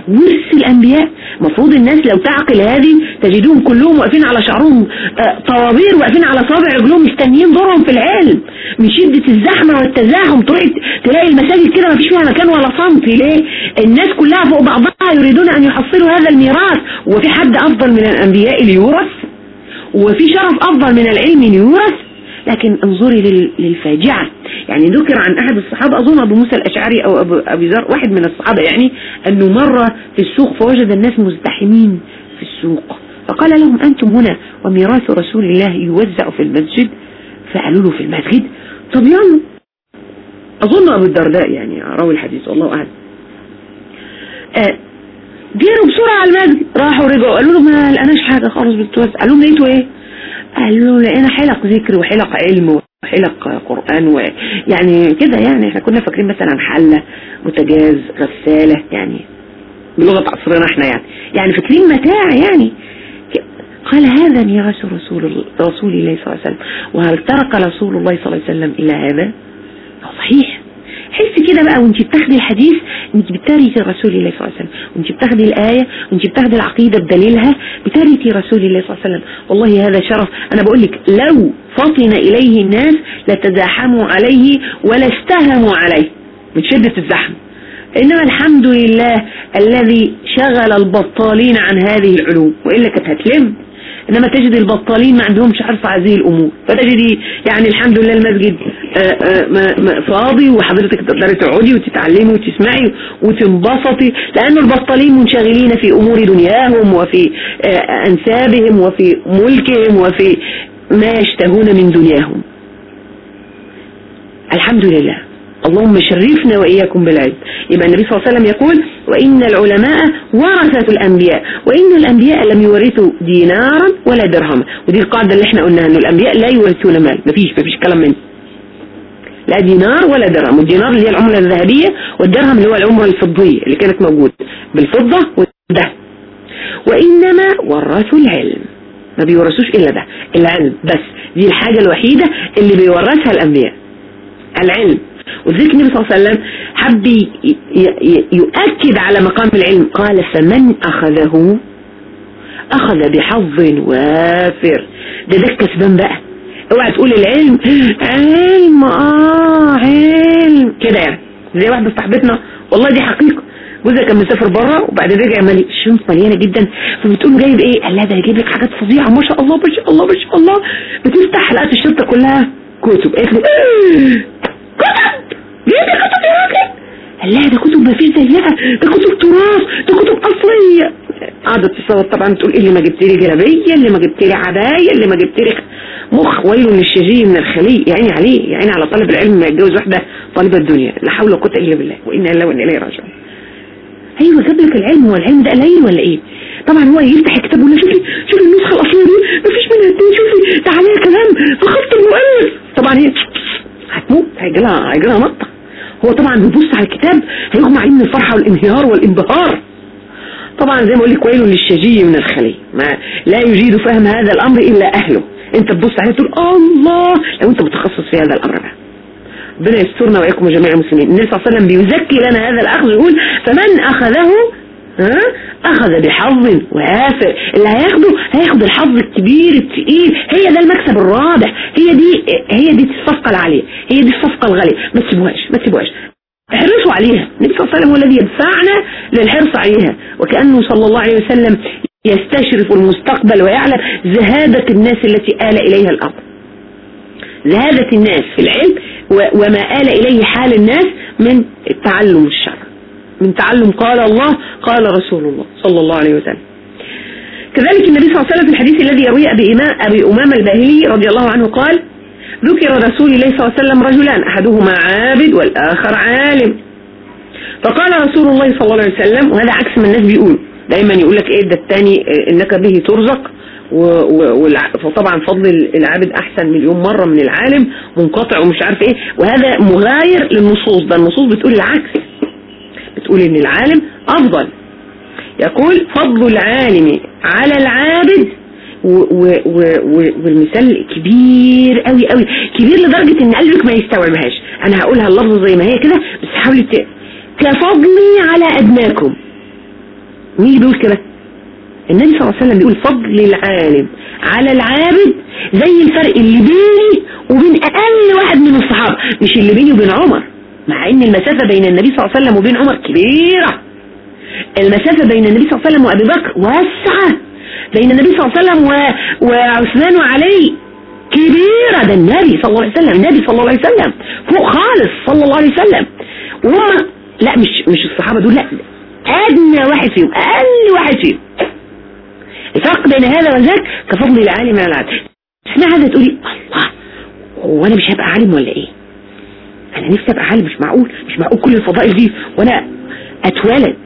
ورث الأنبياء. مفروض الناس لو تعقل هذه تجدوهم كلهم واقفين على شعرهم آه، طوابير واقفين على صابع رجلهم مستنيين دورهم في العلم من شدة الزحمة والتزاحم تلاقي المساجد كده ما فيش فيها مكان ولا صمت. ليه؟ الناس كلها فوق بعضها يريدون أن يحصلوا هذا الميراث. وفي حد أفضل من الأنبياء ليورث؟ وفي شرف أفضل من العلم ليورث؟ لكن انظري للفاجعة. يعني ذكر عن أحد الصحابة أظن أبو موسى الأشعري أو أبو أبي ذر واحد من الصحابة يعني أنه مر في السوق فوجد الناس مزدحمين في السوق. فقال لهم أنتم هنا وميراث رسول الله يوزع في المسجد؟ فقالوا له في المسجد؟ طب يلا. أظن أبو الدرداء يعني راوي الحديث والله أعلم. آه جيروا بسرعة على المسجد راحوا رجعوا قالوا له ما لقناش حاجة خالص بتوزع قالوا لهم لقيتوا إيه؟ قالوا لقينا حلق ذكر وحلق علم وحلق قرآن ويعني كده يعني إحنا كنا فاكرين مثلا حلة متجاز غسالة يعني بلغة عصرنا إحنا يعني. يعني فاكرين متاع يعني. قال هذا ميراث رسول رسول الله صلى الله عليه وسلم. وهل ترك رسول الله صلى الله عليه وسلم إلى هذا؟ صحيح. حس كده بقى وانت بتاخدي الحديث انت بتاريتي رسول الله صلى الله عليه وسلم وانت بتاخدي الآية وانت بتاخدي العقيدة بدليلها بتاريتي رسول الله صلى الله عليه وسلم. والله هذا شرف. أنا بقول لك لو فطن إليه الناس لتزاحموا عليه ولا استهموا عليه. من شدة الزحم. إنما الحمد لله الذي شغل البطالين عن هذه العلوم وإلا كانت هتلم. إنما تجد البطالين ما عندهمش عرف هذه الأمور. فتجدي يعني الحمد لله المسجد آه، آه، فاضي وحضرتك تقدري تقعدي وتتعلمي وتسمعي وتنبسطي لأن البطالين منشغلين في أمور دنياهم وفي آه، أنسابهم وفي ملكهم وفي ما يشتهون من دنياهم. الحمد لله. اللهم شرفنا وإياكم بالعلم. يبقى النبي صلى الله عليه وسلم يقول وإن العلماء ورثة الأنبياء وإن الأنبياء لم يورثوا دينارا ولا درهما. ودي القاعدة اللي إحنا قلناها أن الأنبياء لا يورثون مال. مفيش مفيش كلام منه. لا دينار ولا درهم. الدينار اللي هي العملة الذهبية والدرهم اللي هو العملة الفضية اللي كانت موجودة. بالفضة والذهب وإنما ورثوا العلم. ما بيورثوش إلا ده العلم بس. دي الحاجة الوحيدة اللي بيورثها الأنبياء. العلم. ولذلك النبي صلى الله عليه وسلم حب يؤكد على مقام العلم. قال فمن أخذه؟ أخذ بحظ وافر. ده ده الكسبان بقى. اوعى تقول العلم. علم آه علم. كده يعني. زي واحدة صاحبتنا والله دي حقيقة. جوزها كان مسافر بره وبعدين رجع مالي الشنطه مليانة جدا. فبتقول جايب إيه؟ قال لها ده جايب لك حاجات فظيعة. ما شاء الله ما شاء الله ما شاء الله. بتفتح لقت الشنطه كلها كتب. قالت له كتب لي كتب يا راجل قال لها ده كتب ما فيش زيها. ده كتب تراث ده كتب أصلية. قعدت تصوت طبعا تقول إيه اللي ما جبت لي جلابية اللي ما جبت لي عباية اللي ما جبت لي مخ ويل للشجي من الخلي يعني عليه يعني على طالب العلم ما يتجوز واحدة طالبة الدنيا. لا حول ولا قوة إلا بالله. وإنا إلا وإنا إليه راجعون. أيوه جاب لك العلم. هو العلم ده قليل ولا إيه؟ طبعا هو يفتح الكتاب ولا شوفي شوفي النسخة الأصلية دي. مفيش منها اتنين. شوفي تعالى كلام. في خط المؤلف. طبعا هي هتموت هيجي لها هيجي لها نطة. هو طبعا بيبص على الكتاب هيغمى عليه من الفرحه والانهيار والانبهار. طبعا زي ما أقول لك ويل للشجي من الخلي. ما لا يجيد فهم هذا الأمر إلا أهله. أنت تبص عليه تقول الله! لو أنت متخصص في هذا الأمر بقى. ربنا يسترنا وإياكم جميع المسلمين. النبي صلى الله عليه وسلم بيزكي لنا هذا الأخذ يقول فمن أخذه ها؟ أخذ بحظ وافر اللي هياخده هياخد الحظ الكبير الثقيل هي ده المكسب الرابح. هي دي هي دي الصفقة العالية. هي دي الصفقة الغالية. ما تسيبوهاش ما تسيبوهاش. احرصوا عليها. النبي صلى الله عليه وسلم هو الذي يدفعنا للحرص عليها. وكأنه صلى الله عليه وسلم يستشرف المستقبل ويعلم زهادة الناس التي آل إليها الأمر زهادة الناس في العلم وما آل إليه حال الناس من التعلم الشرع من تعلم قال الله قال رسول الله صلى الله عليه وسلم. كذلك النبي صلى الله عليه وسلم في الحديث الذي يرويه أبي, أبي أمام الباهلي رضي الله عنه قال ذكر رسول الله صلى الله عليه وسلم رجلان أحدهما عابد والآخر عالم. فقال رسول الله صلى الله عليه وسلم وهذا عكس ما الناس بيقول دايما يقول لك إيه ده الثاني إنك به ترزق وطبعا فضل العابد أحسن مليون مرة من العالم منقطع ومش عارف إيه. وهذا مغاير للنصوص. ده النصوص بتقول العكس. بتقول إن العالم أفضل. يقول فضل العالم على العابد والمثال كبير قوي قوي. كبير لدرجة إن قلبك ما يستوعبهاش. أنا هقولها اللفظ زي ما هي كده بس حاولي كفضلي على أدناكم. مين بيقول كده؟ النبي صلى الله عليه وسلم بيقول فضل العالم على العابد زي الفرق اللي بيني وبين أقل واحد من الصحابة مش اللي بيني وبين عمر. مع إن المسافة بين النبي صلى الله عليه وسلم وبين عمر كبيرة. المسافة بين النبي صلى الله عليه وسلم وأبي بكر واسعة. بين النبي صلى الله عليه وسلم و... وعثمان وعلي كبيرة. ده النبي صلى الله عليه وسلم النبي صلى الله عليه وسلم. فوق خالص صلى الله عليه وسلم. وهم لا مش مش الصحابة دول لا. أدنى واحد فيهم أقل واحد فيهم. الفرق بين هذا وذاك كفضل العالم على العالم. اسمع هذا تقولي الله هو أنا مش هبقى عالم ولا إيه؟ أنا نفسي أبقى عالم مش معقول مش معقول كل الفضائل دي وأنا أتولد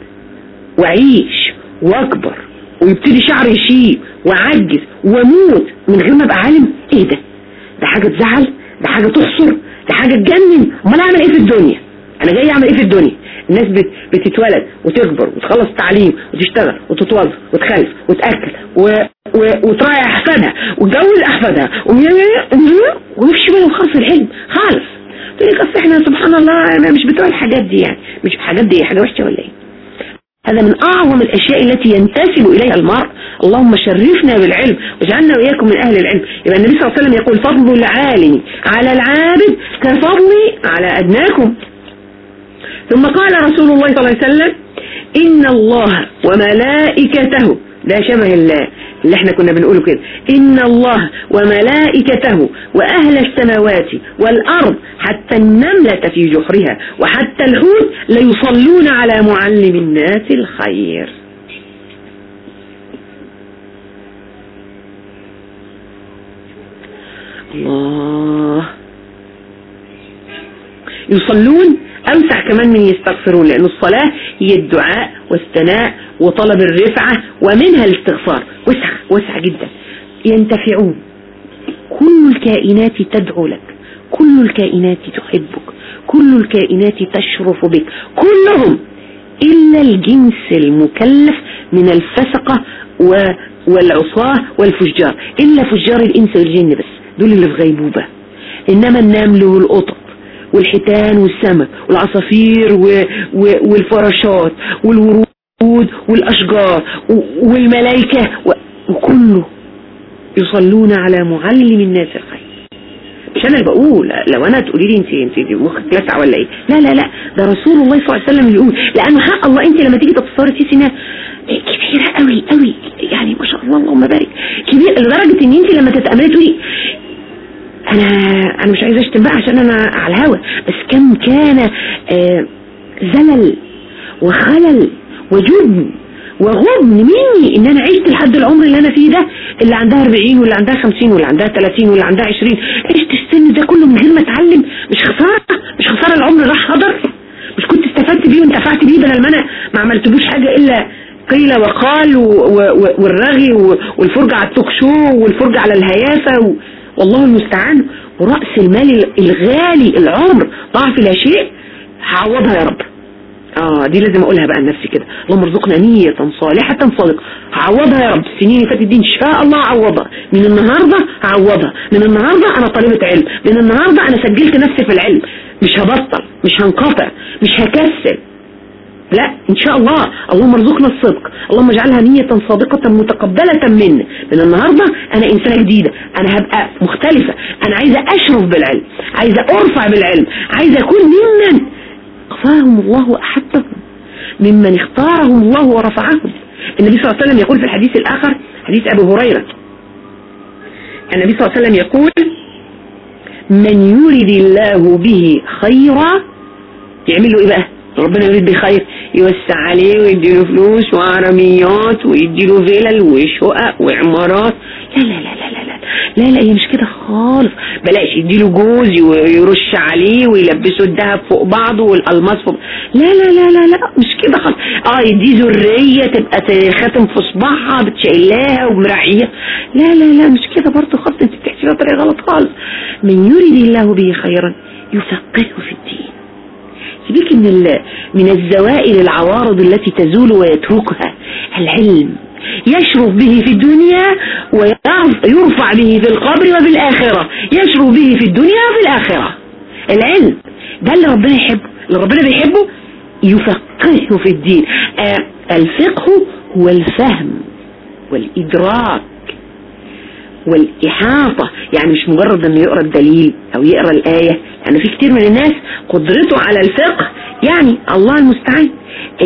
وأعيش وأكبر ويبتدي شعري يشيب وأعجز وأموت من غير ما أبقى عالم. إيه ده؟ ده حاجة تزعل ده حاجة تحصر ده حاجة تجنن. أمال أعمل إيه في الدنيا؟ أنا جاي أعمل إيه في الدنيا؟ الناس بتتولد وتكبر وتخلص تعليم وتشتغل وتتوظف وتخلف وتأكل و... و... وتراعي أحفادها وتجوز أحفادها. ومفيش منهم خالص الحلم خالص. أصل إحنا سبحان الله مش بتوع الحاجات دي يعني. مش الحاجات دي حاجة وحشة ولا إيه؟ هذا من أعظم الأشياء التي ينتسب إليها المرء. اللهم شرفنا بالعلم واجعلنا وإياكم من أهل العلم. يبقى النبي صلى الله عليه وسلم يقول فضل العالم على العابد كفضلي على أدناكم. ثم قال رسول الله صلى الله عليه وسلم إن الله وملائكته ده شبه الله اللي إحنا كنا بنقوله كده. إن الله وملائكته وأهل السماوات والأرض حتى النملة في جحرها وحتى الحوت ليصلون على معلم الناس الخير. الله. يصلون أوسع كمان من يستغفرون لأن الصلاة هي الدعاء والثناء وطلب الرفعة ومنها الاستغفار. وسع وسع جدا. ينتفعون. كل الكائنات تدعو لك. كل الكائنات تحبك. كل الكائنات تشرف بك. كلهم إلا الجنس المكلف من الفسقة والعصاة والفجار. إلا فجار الإنس والجن بس. دول اللي في غيبوبة. إنما النمل والقطط والحيتان والسمك والعصافير والفراشات والورود والأشجار والملائكة وكله يصلون على معلم الناس الخير. مش أنا اللي بقول. لو أنا تقولي لي انت أنت مخك لسع ولا إيه؟ لا لا لا. ده رسول الله صلى الله عليه وسلم بيقول لأنه حق الله. أنت لما تيجي تتصوري تحسي إنها كبيرة قوي قوي يعني ما شاء الله اللهم بارك. كبيرة لدرجة إن أنت لما تتاملي تقولي أنا أنا مش عايزة أشتم بقى عشان أنا على الهوا. بس كم كان آه زلل وخلل وجبن وغبن مني إن أنا عشت لحد العمر اللي أنا فيه ده اللي عندها 40 واللي عندها 50 واللي عندها 30 واللي عندها 20 عشت السن ده كله من غير ما أتعلم. مش خسارة مش خسارة العمر راح هدر. مش كنت استفدت بيه وانتفعت بيه بدل ما أنا ما عملتلوش حاجة إلا قيل وقال والرغي والفرجة على التوك شو والفرجة على الهيافة والله المستعان. ورأس المال الغالي العمر ضاع في لا شيء. هعوضها يا رب. آه دي لازم أقولها بقى لنفسي كده. اللهم ارزقنا نية صالحة صادقة هعوضها يا رب. السنين اللي فاتت دي إن شاء الله هعوضها. من النهاردة هعوضها. من النهاردة أنا طالبة علم. من النهاردة أنا سجلت نفسي في العلم. مش هبطل مش هنقطع مش هكسل. لا إن شاء الله. اللهم ارزقنا الصدق. اللهم اجعلها نية صادقة متقبلة منا من النهاردة أنا انسانة جديدة أنا هبقى مختلفة. أنا عايزة أشرف بالعلم. عايزة أرفع بالعلم. عايزة أكون ممن اختارهم الله احبهم ممن اختارهم الله ورفعهم. النبي صلى الله عليه وسلم يقول في الحديث الآخر حديث ابو هريرة. النبي صلى الله عليه وسلم يقول من يرد الله به خيرا يعمل له إيه بقى؟ ربنا يريد بخير يوسع عليه ويديله فلوس وعرميات ويديله فيلل وشقق وعمارات لا لا لا لا لا لا لا لا هي مش كده خالص بلاش يديله جوز ويرش عليه ويلبسه الذهب فوق بعضه والالماس فوق لا لا لا لا لا مش كده خالص آه يدي ذريه تبقى خاتم في صباعها بتشيلاها ومراعيه لا لا لا مش كده برضه خالص انت بتحسبها بطريقه غلط خالص من يريد الله به خيرا يفقهه في الدين سيبيك من من الزوائل العوارض التي تزول ويتركها. العلم يشرف به في الدنيا ويرفع به في القبر وفي الآخرة يشرف به في الدنيا وفي الآخرة العلم ده اللي ربنا يحبه اللي ربنا بيحبه يفقهه في الدين. آه الفقه هو الفهم والإدراك. والإحاطة يعني مش مجرد إنه يقرأ الدليل أو يقرأ الآية يعني في كتير من الناس قدرته على الفقه يعني الله المستعان.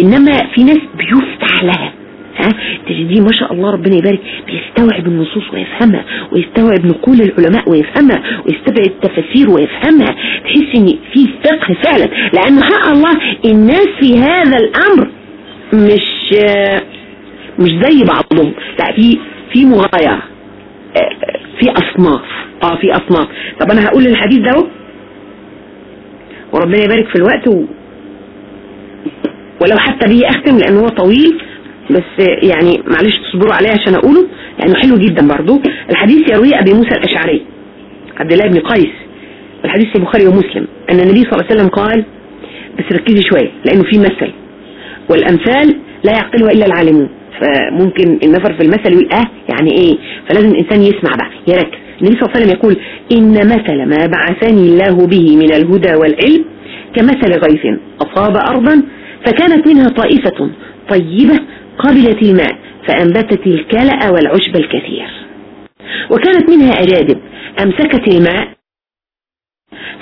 إنما في ناس بيفتح لها. ها؟ تجديه ما شاء الله ربنا يبارك بيستوعب النصوص ويفهمها ويستوعب نقول العلماء ويفهمها ويستبعد التفاسير ويفهمها تحس إن في فقه فعلا. لأن حق الله الناس في هذا الأمر مش مش زي بعضهم. لا في في مغايرة. في أصناف. آه في أصناف. طب أنا هقول الحديث ده وربنا يبارك في الوقت و... ولو حتى به أختم لأن هو طويل. بس يعني معلش تصبروا عليه عشان أقوله. لأنه حلو جدا برضو. الحديث يرويه أبي موسى الأشعري عبد الله بن قيس. الحديث في البخاري ومسلم. أن النبي صلى الله عليه وسلم قال بس ركزي شوية لأنه في مثل. والأمثال لا يعقلها إلا العالمون. فممكن النفر في المثل يقول آه يعني إيه؟ فلازم الإنسان يسمع بقى يركز. النبي صلى الله عليه وسلم يقول إن مثل ما بعثني الله به من الهدى والعلم كمثل غيث أصاب أرضا فكانت منها طائفة طيبة قبلت الماء فأنبتت الكلأ والعشب الكثير. وكانت منها أجادب أمسكت الماء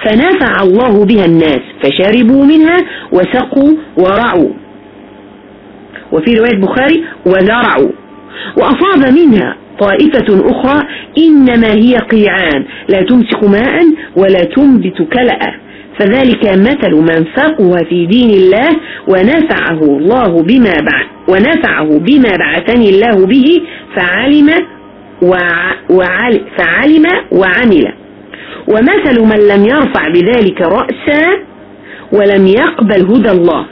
فنافع الله بها الناس فشربوا منها وسقوا ورعوا. وفي رواية بخاري وزرعوا. وأصاب منها طائفة أخرى إنما هي قيعان. لا تمسك ماء ولا تنبت كلأ. فذلك مثل من فقه في دين الله ونفعه الله بما ونفعه بما بعثني الله به فعلم وعل فعلم وعمل. ومثل من لم يرفع بذلك رأسا ولم يقبل هدى الله.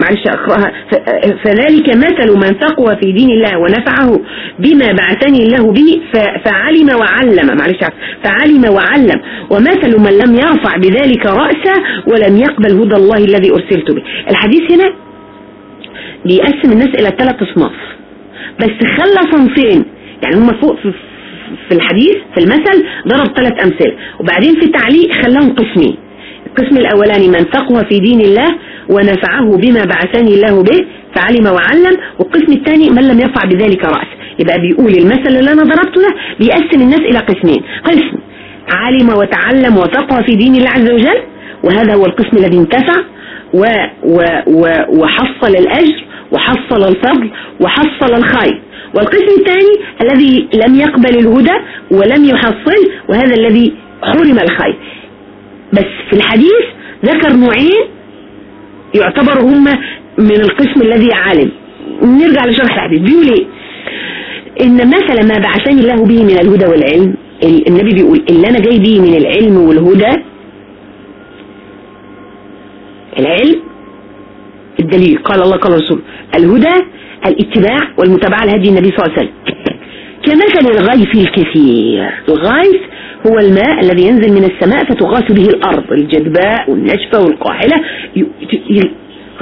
معلش أقرأها فذلك مثل من تقوى في دين الله ونفعه بما بعثني الله به فعلم وعلم معلش فعلم وعلم. ومثل من لم يرفع بذلك رأسه ولم يقبل هدى الله الذي أرسلت به. الحديث هنا بيقسم الناس إلى ثلاث أصناف. بس خلى صنفين. يعني هم فوق في الحديث في المثل ضرب ثلاث أمثلة وبعدين في التعليق خلاهم قسمين. القسم الأولاني من تقوى في دين الله ونفعه بما بعثني الله به فعلم وعلم. والقسم الثاني من لم يرفع بذلك رأس. يبقى بيقول المثل اللي أنا ضربته ده بيقسم الناس إلى قسمين. قسم علم وتعلم وفقه في دين الله عز وجل وهذا هو القسم الذي انتفع و و و وحصل الأجر وحصل الفضل وحصل الخير. والقسم الثاني الذي لم يقبل الهدى ولم يحصل وهذا الذي حرم الخير. بس في الحديث ذكر نوعين يعتبر هم من القسم الذي عالم نرجع لشرح الحديث. بيقول إيه؟ إن مثل ما بعثني الله به من الهدى والعلم. النبي بيقول اللي أنا جاي به من العلم والهدى. العلم الدليل. قال الله قال الرسول. الهدى الاتباع والمتابعة لهدي النبي صلى الله عليه وسلم. كمثل الغيث الكثير. الغيث هو الماء الذي ينزل من السماء فتغاث به الأرض. الجدباء والنجفة والقاحلة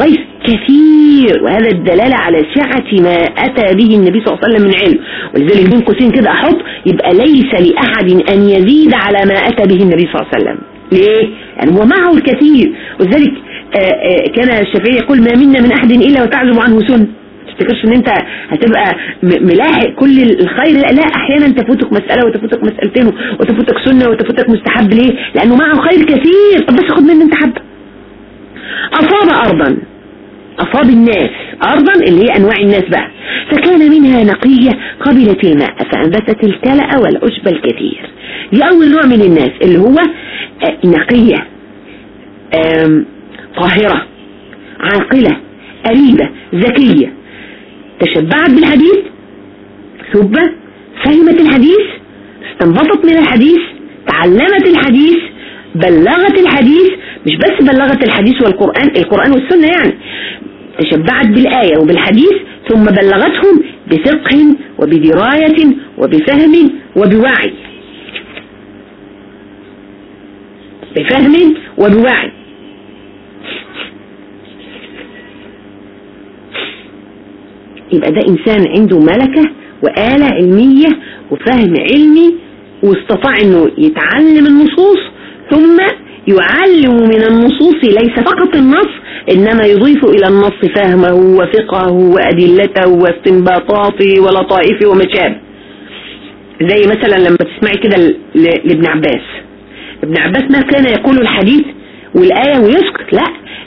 غيث كثير وهذا الدلالة على سعة ما أتى به النبي صلى الله عليه وسلم من علم. ولذلك بين قوسين كده أحط يبقى ليس لأحد أن يزيد على ما أتى به النبي صلى الله عليه وسلم. ليه؟ يعني هو معه الكثير. ولذلك آه، آه، كان الشافعي يقول ما منا من أحد إلا وتعزم عنه سنة تفتكرش إن أنت هتبقى ملاحق كل الخير. لا, لا أحيانا تفوتك مسألة وتفوتك مسألتين وتفوتك سنة وتفوتك مستحب. ليه؟ لأنه معه خير كثير. طب بس خد منه أنت حبة أصاب ارضا. أصاب الناس ارضا اللي هي أنواع الناس بقى. فكان منها نقية قبلت الماء فأنبتت الكلأ والعشب الكثير. دي أول نوع من الناس اللي هو آه، نقية طاهرة عاقلة قريبة ذكية. تشبعت بالحديث ثم فهمت الحديث استنبطت من الحديث تعلمت الحديث بلغت الحديث مش بس بلغت الحديث والقرآن القرآن والسنة يعني تشبعت بالآية وبالحديث ثم بلغتهم بفقه وبدراية وبفهم وبوعي. بفهم وبوعي. يبقى ده إنسان عنده ملكة وآلة علمية وفهم علمي واستطاع أنه يتعلم النصوص ثم يعلم من النصوص ليس فقط النص إنما يضيف إلى النص فهمه وفقهه وأدلته واستنباطاته ولطائفه ومشابه زي مثلا لما تسمعي كده لابن عباس. ابن عباس ما كان يقول الحديث والآية ويسكت لا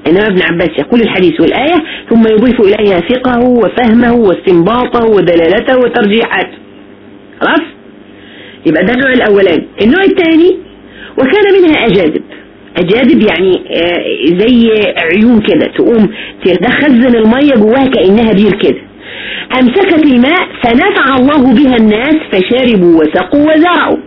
إنما ابن عباس يقول الحديث والآية ثم يضيف إليها ثقة وفهمه واستنباطه ودلالته وترجيحاته. خلاص؟ يبقى ده النوع الأولاني. النوع الثاني وكان منها أجادب أجادب يعني آه، زي عيون كده تقوم تخزن المية جواها كأنها بير كده. أمسكت الماء فنفع الله بها الناس فشربوا وسقوا وزرعوا.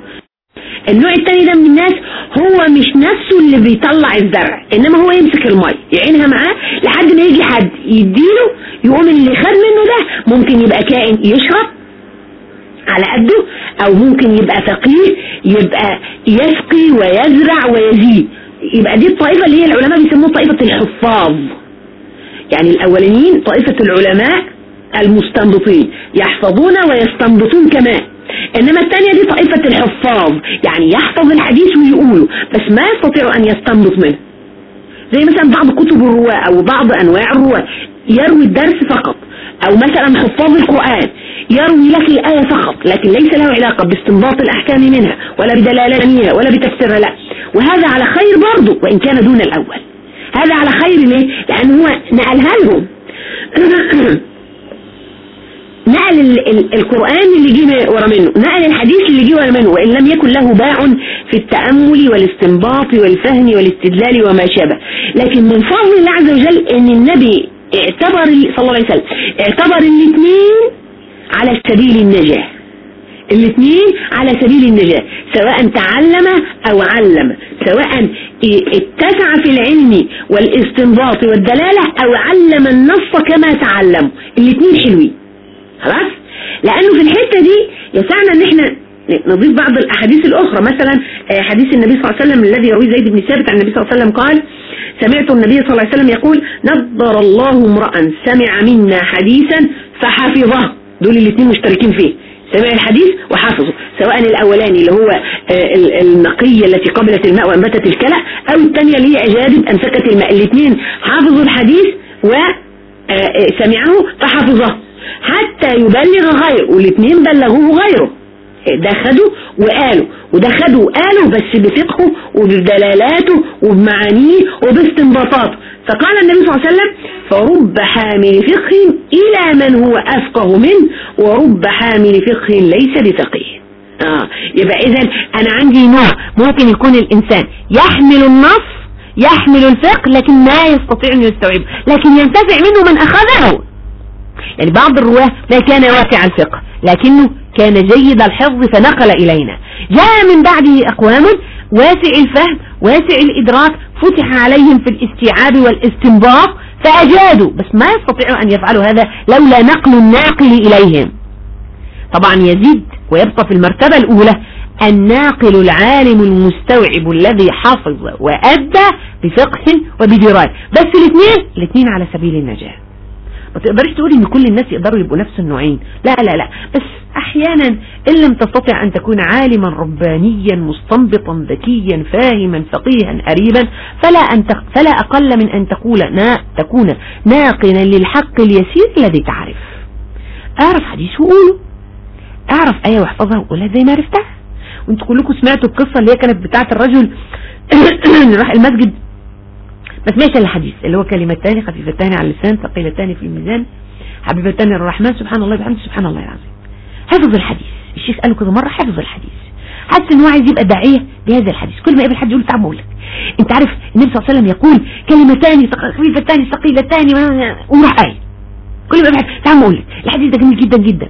النوع الثاني ده من الناس هو مش نفسه اللي بيطلع الزرع إنما هو يمسك المي يعينها معاه لحد ما يجي حد يديله يقوم اللي خد منه ده ممكن يبقى كائن يشرب على قده أو ممكن يبقى فقير يبقى يسقي ويزرع ويزيد. يبقى دي الطائفة اللي هي العلماء بيسموها طائفة الحفاظ. يعني الأولانيين طائفة العلماء المستنبطين يحفظون ويستنبطون كمان إنما الثانية دي طائفة الحفاظ. يعني يحفظ الحديث ويقوله بس ما يستطيع أن يستنبط منه. زي مثلا بعض كتب الرواة أو بعض أنواع الرواة. يروي الدرس فقط. أو مثلا حفاظ القرآن. يروي لك الآية فقط. لكن ليس له علاقة باستنباط الأحكام منها ولا بدلالتها ولا بتفسيرها لا. وهذا على خير برضه وإن كان دون الأول. هذا على خير ليه؟ لأنه هو نقلها لهم. نقل القرآن اللي جه ورا منه نقل الحديث اللي جه ورا منه وإن لم يكن له باع في التأمل والاستنباط والفهم والاستدلال وما شابه. لكن من فضل الله عز وجل إن النبي اعتبر صلى الله عليه وسلم اعتبر الاثنين على سبيل النجاة. الاثنين على سبيل النجاة سواء تعلم أو علم سواء اتسع في العلم والاستنباط والدلالة أو علم النص كما تعلم. الاثنين حلوين. خلاص؟ لأنه في الحتة دي يسعنا إن إحنا نضيف بعض الأحاديث الأخرى. مثلا آه، حديث النبي صلى الله عليه وسلم الذي يروي زيد بن ثابت عن النبي صلى الله عليه وسلم قال سمعت النبي صلى الله عليه وسلم يقول نظر الله امرأ سمع منا حديثا فحفظه. دول الاثنين مشتركين فيه. سمع الحديث وحفظه سواء الأولاني اللي هو آه، النقية التي قبلت الماء وأنبتت الكلى أو الثانية اللي هي اجادت امسكت الماء. الاثنين حافظوا الحديث و آه، سمعه فحفظه. حتى يبلغ غيره والاثنين بلغوه غيره. ده وقالوا وده خدوا وقالوا بس بفقهه وبدلالاته وبمعانيه وباستنباطاته. فقال النبي صلى الله عليه وسلم فرب حامل فقه إلى من هو أفقه منه ورب حامل فقه ليس بفقيه. آه يبقى إذا أنا عندي نوع ممكن يكون الإنسان يحمل النص يحمل الفقه لكن ما يستطيع أن يستوعبه لكن ينتفع منه من أخذه. يعني بعض الرواة ما كان واسع الفقه لكنه كان جيد الحفظ فنقل إلينا. جاء من بعده أقوام واسع الفهم واسع الإدراك فتح عليهم في الاستيعاب والاستنباط فأجادوا. بس ما يستطيعوا أن يفعلوا هذا لولا نقل الناقل إليهم. طبعا يزيد ويبقى في المرتبة الأولى الناقل العالم المستوعب الذي حافظ وأدى بفقه وبدراية بس الاثنين الاثنين على سبيل النجاة. ما تقولي إن كل الناس يقدروا يبقوا نفس النوعين. لا لا لا. بس أحيانا إن لم تستطع أن تكون عالما ربانيا مستنبطا ذكيا فاهما فقيها قريبا فلا أن فلا أقل من أن تقول نا تكون ناقلا للحق اليسير الذي تعرف. أعرف حديث وقوله. أعرف آية واحفظها وقولها زي ما عرفتها. وأنتوا كلكم سمعتوا القصة اللي هي كانت بتاعت الرجل اللي راح المسجد. ما سمعش الحديث اللي هو كلمتان خفيفتان على اللسان ثقيلتان في الميزان حبيبتان الرحمن سبحان الله بحمده سبحان الله العظيم. حفظ الحديث. الشيخ قاله كذا مرة حفظ الحديث. حاسس ان هو عايز يبقى داعية بهذا الحديث. كل ما يقابل حد يقول تعال أقول لك. أنت عارف النبي صلى الله عليه وسلم يقول كلمتان خفيفتان ثقيلتان وراح آية كل ما يقابل تعال أقول لك. الحديث ده جميل جدا جدا.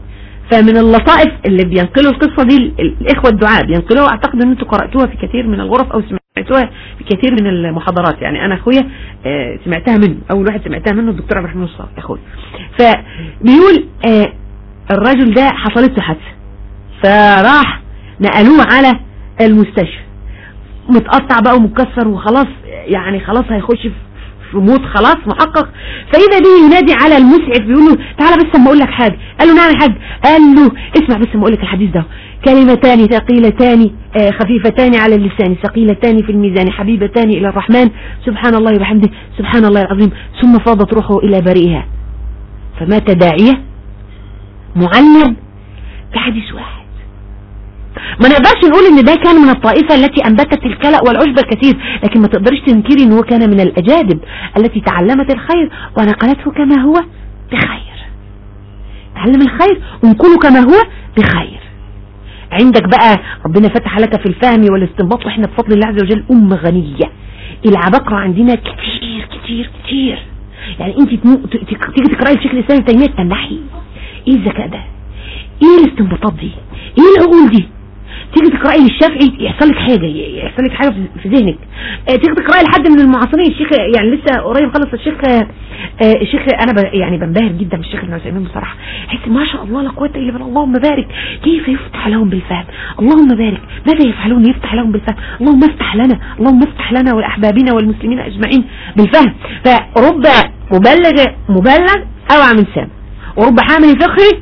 فمن اللطائف اللي بينقلوا القصة دي الإخوة الدعاء بينقلوها أعتقد أن أنتم قرأتوها في كثير من الغرف أو سمعتوها. في كثير من المحاضرات. يعني أنا أخويا آه، سمعتها منه أول واحد سمعتها منه الدكتور عبد الرحمن الصالح أخوي. فبيقول آه، الرجل ده حصلت له حادثة. فراح نقلوه على المستشفى. متقطع بقى ومكسر وخلاص يعني خلاص هيخش في موت خلاص محقق. فإذا به ينادي على المسعف بيقول له تعالى بس أما أقول لك حاجة. قال له نعم يا حاج. قال له اسمع بس أما أقول لك الحديث ده. كلمتان ثقيلتان آه، خفيفتان على اللسان ثقيلتان في الميزان حبيبتان إلى الرحمن. سبحان الله وبحمده. سبحان الله العظيم. ثم فاضت روحه إلى بريئها. فمات داعية معلم بحديث واحد. ما نقدرش نقول إن ده كان من الطائفة التي أنبتت الكلأ والعشب الكثير لكن ما تقدرش تنكري إن هو كان من الاجادب التي تعلمت الخير ونقلته كما هو بخير. تعلم الخير ونقوله كما هو بخير. عندك بقى ربنا فتح لك في الفهم والاستنباط وإحنا بفضل الله عز وجل أمة غنية. العباقرة عندنا كتير كتير كتير. يعني أنت تيجي تقرأي الشيخ الإسلامي تيمية تنحي إيه الذكاء ده؟ إيه الاستنباطات دي؟ إيه العقول دي؟ تيجي تقرأي للشافعي يحصل لك حاجة يحصل لك حاجة في ذهنك. آه، تيجي تقرأي لحد من المعاصرين. الشيخ يعني لسه قريب خلص الشيخ آه، الشيخ أنا يعني بنبهر جدا بالشيخ ابن عثيمين بصراحة. حس ما شاء الله لا قوة إلا بالله. اللهم بارك. كيف يفتح لهم بالفهم؟ اللهم بارك. ماذا يفعلون؟ يفتح لهم بالفهم. اللهم افتح لنا اللهم افتح لنا ولأحبابنا والمسلمين أجمعين بالفهم. فرب مبلغ مبلغ اوعى من سام ورب حامل فقه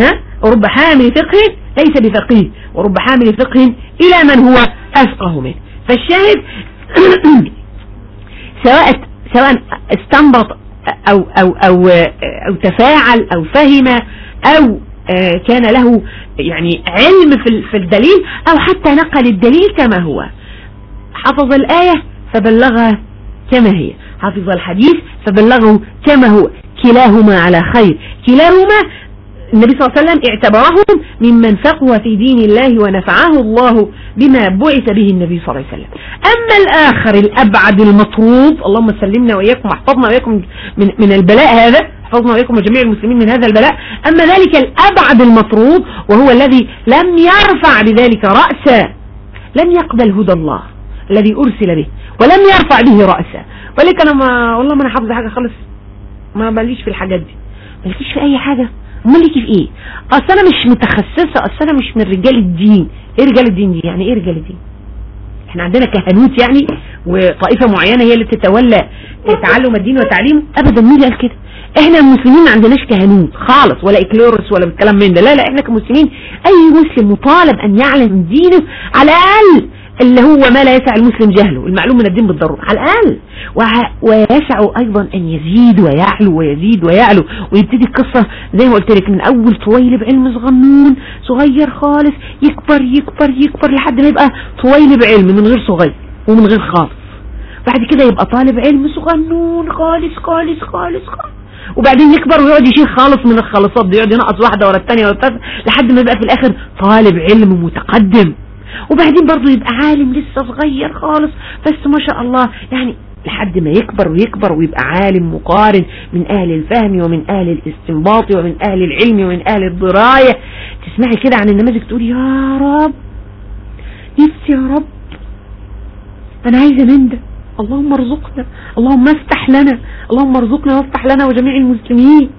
ها؟ ورب حامل فقه ليس بفقيه. ورب حامل فقه إلى من هو أفقه منه. فالشاهد سواء سواء استنبط أو, أو, أو, أو تفاعل أو فهم أو آه، كان له يعني علم في الدليل أو حتى نقل الدليل كما هو. حفظ الآية فبلغها كما هي. حفظ الحديث فبلغه كما هو. كلاهما على خير. كلاهما النبي صلى الله عليه وسلم اعتبرهم ممن فقه في دين الله ونفعه الله بما بعث به النبي صلى الله عليه وسلم. أما الآخر الأبعد المطرود اللهم سلمنا وإياكم واحفظنا وإياكم من, من البلاء هذا احفظنا وإياكم وجميع المسلمين من هذا البلاء. أما ذلك الأبعد المطرود وهو الذي لم يرفع بذلك رأسا لم يقبل هدى الله الذي أرسل به ولم يرفع به رأسا ولكن أنا ما والله ما أنا حافظ حاجة خالص ما بليش في الحاجات دي مالكيش في أي حاجة. أمال ليكي في إيه؟ أصل أنا مش متخصصة أصل أنا مش من رجال الدين. إيه رجال الدين دي؟ يعني إيه رجال الدين؟ إحنا عندنا كهنوت يعني وطائفة معينة هي اللي تتولى تعلم الدين وتعليمه ابدا مين قال كده؟ إحنا المسلمين ما عندناش كهنوت خالص ولا إكلورس ولا بالكلام من ده. لا لا إحنا كمسلمين أي مسلم مطالب أن يعلم دينه على الأقل. اللي هو ما لا يسع المسلم جهله. المعلوم من الدين بالضرورة. على الأقل. ويسع أيضا أن يزيد ويعلو ويزيد ويعلو. ويبتدي القصة زي ما قلت لك من أول طويل بعلم صغنون صغير خالص يكبر يكبر يكبر لحد ما يبقى طويل بعلم من غير صغير ومن غير خالص. بعد كده يبقى طالب علم صغنون خالص خالص خالص خالص. وبعدين يكبر ويقعد يشيل خالص من الخالصات دي يقعد ينقص واحدة ورا الثانية ورا الثالثه لحد ما يبقى في الآخر طالب علم متقدم. وبعدين برضه يبقى عالم لسه صغير خالص. بس ما شاء الله يعني لحد ما يكبر ويكبر ويبقى عالم مقارن من أهل الفهم ومن أهل الاستنباط ومن أهل العلم ومن أهل الدراية. تسمعي كده عن النماذج تقول يا رب نفسي يا رب. أنا عايزة من ده. اللهم ارزقنا. اللهم افتح لنا. اللهم ارزقنا وافتح لنا وجميع المسلمين.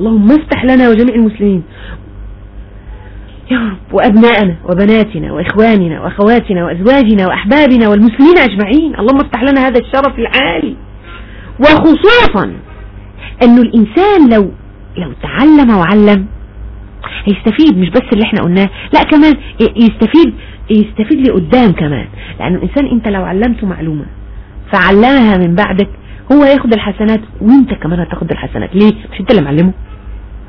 اللهم افتح لنا وجميع المسلمين. يا رب وأبنائنا وبناتنا وإخواننا وأخواتنا وأزواجنا وأحبابنا والمسلمين أجمعين. اللهم افتح لنا هذا الشرف العالي. وخصوصا أن الإنسان لو لو تعلم وعلم هيستفيد مش بس اللي إحنا قلناه لا كمان يستفيد يستفيد لقدام كمان. لأن الإنسان أنت لو علمته معلومة فعلمها من بعدك هو ياخد الحسنات وأنت كمان هتاخد الحسنات. ليه؟ مش أنت اللي معلمه.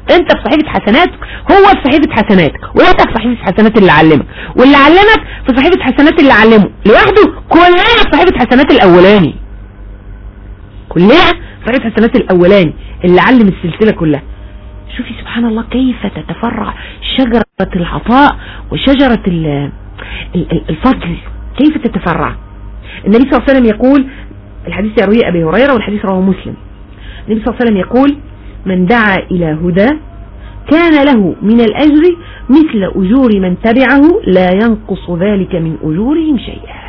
انت في صحيفة حسناتك هو في صحيفة حسناتك وانت في صحيفة حسنات اللي علمك واللي علمك في صحيفة حسنات اللي علمه لوحده كلنا في صحيفة حسنات الأولاني. كلنا في صحيفة حسنات الأولاني اللي علم السلسلة كلها. شوفي سبحان الله كيف تتفرع شجرة العطاء وشجرة الفضل. كيف تتفرع؟ النبي صلى الله عليه وسلم يقول الحديث يرويه أبي هريرة والحديث رواه مسلم. النبي صلى الله عليه وسلم يقول من دعا إلى هدى كان له من الأجر مثل أجور من تبعه لا ينقص ذلك من أجورهم شيئا.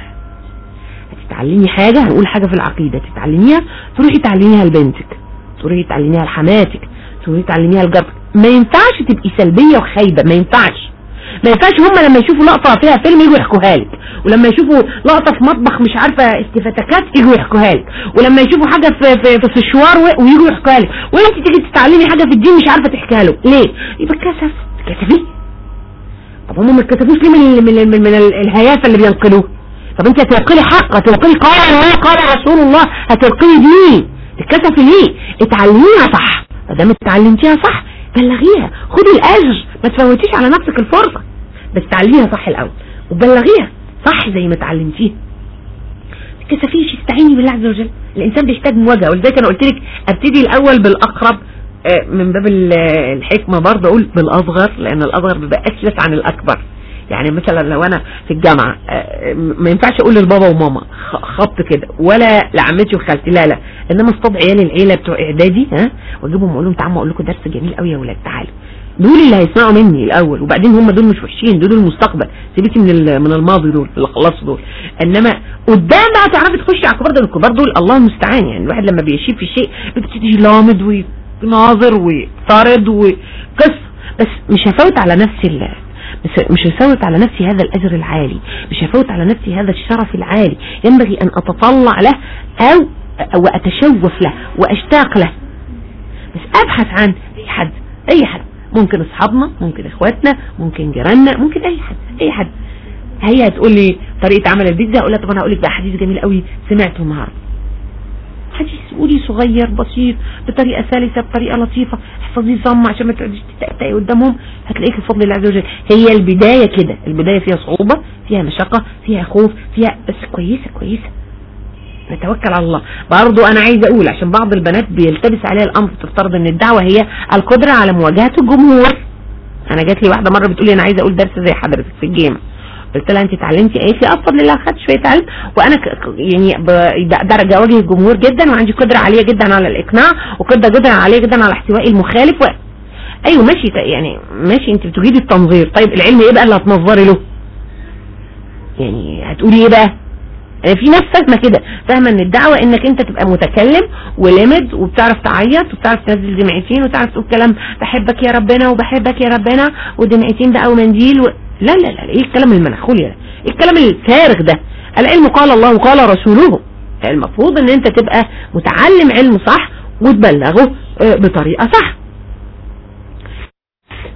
هتتعلمي حاجة؟ هنقول حاجة في العقيدة. تتعلميها؟ تروحي تعلميها لبنتك. تروحي تعلميها لحماتك. تروحي تعلميها لجارتك. ما ينفعش تبقي سلبية وخايبة. ما ينفعش. ما ينفعش هم لما يشوفوا لقطة فيها فيلم يجوا يحكوها لك. ولما يشوفوا لقطة في مطبخ مش عارفة استفتاكات يجوا يحكوها لك. ولما يشوفوا حاجة في في في الشوار ويجوا يحكوها لك. وانت تيجي تتعلمي حاجة في الدين مش عارفة تحكيها له. ليه؟ يبقى كسف. كسفي طب هم ما اتكسفوش ليه من من من, من الهيافة اللي بينقلوه؟ طب انت هتنقلي حق هتنقلي قال الله قال رسول الله هتنقلي دين تتكسفي ليه؟ اتعلميها صح. ما دام اتعلمتيها صح بلغيها خدي الأجر ما تفوتيش على نفسك الفرصة. بس تعلميها صح الأول وبلغيها صح زي ما اتعلمتيها تكسفيش استعيني بالله عز وجل. الإنسان بيحتاج مواجهة ولذلك أنا قلت لك أبتدي الأول بالأقرب؟ آه، من باب الحكمة برضه أقول بالأصغر لأن الأصغر بيبقى أسلس عن الأكبر. يعني مثلا لو أنا في الجامعة آه، ما ينفعش أقول للبابا وماما خبط كده ولا لعمتي وخالتي لا لا إنما أصطاد عيال العيلة بتوع إعدادي ها وأجيبهم وأقول لهم تعالوا أقول لكم درس جميل قوي يا ولاد تعالوا. دول اللي هيسمعوا مني الأول وبعدين هم دول مش وحشين دول المستقبل. سيبيكي من من الماضي دول اللي خلصوا دول. إنما قدام بقى تعرفي تخشي على الكبار دول الكبار دول الله المستعان يعني الواحد لما بيشيب في شيء بيبتدي لامد ويناظر ويطارد وقص بس مش هفوت على نفسي مش هفوت على نفسي هذا الأجر العالي مش هفوت على نفسي هذا الشرف العالي. ينبغي أن أتطلع له أو وأتشوف له وأشتاق له. بس أبحث عن أي حد أي حد. ممكن أصحابنا ممكن إخواتنا ممكن جيراننا ممكن أي حد أي حد. هي هتقول لي طريقة عمل البيتزا؟ أقول لها طب أنا هقول لك بقى حديث جميل قوي سمعته النهارده. حديث قولي صغير بسيط بطريقه سلسه بطريقة لطيفة. احفظي صم عشان ما تقعديش تتأتئي قدامهم هتلاقيك بفضل الله عز وجل. هي البداية كده البداية فيها صعوبة فيها مشقة فيها خوف فيها بس كويسة كويسة. نتوكل على الله. برضو أنا عايزة أقول عشان بعض البنات بيلتبس عليها الأمر تفترض إن الدعوة هي القدرة على مواجهة الجمهور. أنا جات لي واحدة مرة بتقول لي أنا عايزة أقول درس زي حضرتك في الجيم. قلت لها انت اتعلمتي قالت لي افضل لله خدت شوية علم. وأنا يعني درجه اواجه الجمهور جدا وعندي قدرة عالية جدا على الإقناع وقدرة عاليه جدا على احتواء المخالف و... أيوه ماشي يعني ماشي انت بتجيدي التنظير. طيب العلم إيه بقى اللي هتنظري له؟ يعني هتقولي إيه بقى؟ يعني في ناس فاهمة كده فاهمة إن الدعوة إنك أنت تبقى متكلم ولمد وبتعرف تعيط وبتعرف تنزل دمعتين وتعرف تقول كلام بحبك يا ربنا وبحبك يا ربنا ودمعتين بقى ومنديل و... لا لا لا إيه الكلام المنخول ده؟ إيه الكلام الفارغ ده؟ العلم قال الله وقال رسوله. المفروض إن أنت تبقى متعلم علم صح وتبلغه آه، بطريقة صح.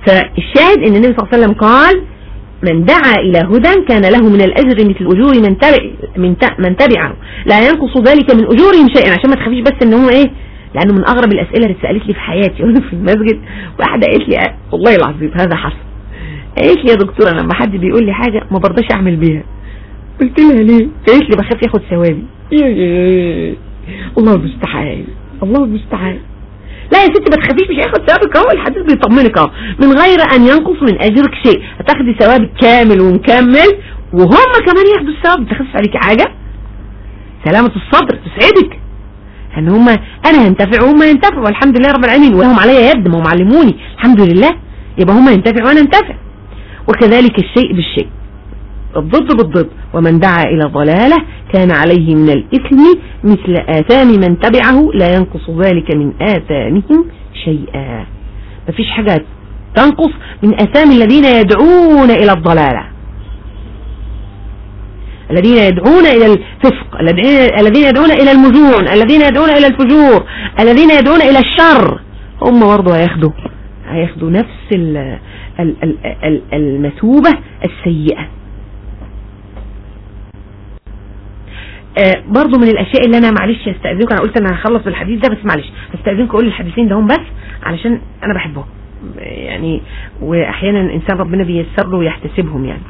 فالشاهد إن النبي صلى الله عليه وسلم قال من دعا إلى هدى كان له من الأجر مثل أجور من, تبع من, من تبعه. لا ينقص ذلك من أجورهم شيئا. عشان ما تخافيش بس إن هو إيه؟ لأنه من أغرب الأسئلة اللي اتسألت لي في حياتي وأنا في المسجد واحدة قالت لي والله العظيم هذا حصل. لي يا دكتورة لما حد بيقول لي حاجة ما برضاش أعمل بيها. قلت لها ليه؟ قالت لي بخاف ياخد ثوابي. الله المستعان الله المستعان. لا يا ستي ما تخافيش مش هياخد ثوابك أهو الحديث بيطمنك أهو. من غير أن ينقص من أجرك شيء. هتاخدي ثوابك كامل ومكمل وهم كمان ياخدوا الثواب. ما تخافش عليكي حاجة؟ سلامة الصدر تسعدك. ان هم أنا هنتفع وهم ينتفعوا. والحمد لله رب العالمين. ولهم عليا يد ما هم علموني. الحمد لله. يبقى هم ينتفعوا وأنا أنتفع. وكذلك الشيء بالشيء. الضد بالضد ومن دعا إلى ضلالة كان عليه من الإثم مثل آثام من تبعه لا ينقص ذلك من آثامهم شيئا. مفيش حاجة تنقص من آثام الذين يدعون إلى الضلالة. الذين يدعون إلى الفسق الذين يدعون إلى المجون الذين يدعون إلى الفجور الذين يدعون إلى الشر هم برضه هياخدوا هياخدوا نفس المثوبة السيئة. آه برضو من الأشياء اللي أنا معلش هستأذنكم أنا قلت أنا هخلص بالحديث ده بس معلش هستأذنكم أقول الحديثين ده هم بس علشان أنا بحبهم. يعني وأحيانا الإنسان ربنا بيسر له ويحتسبهم يعني.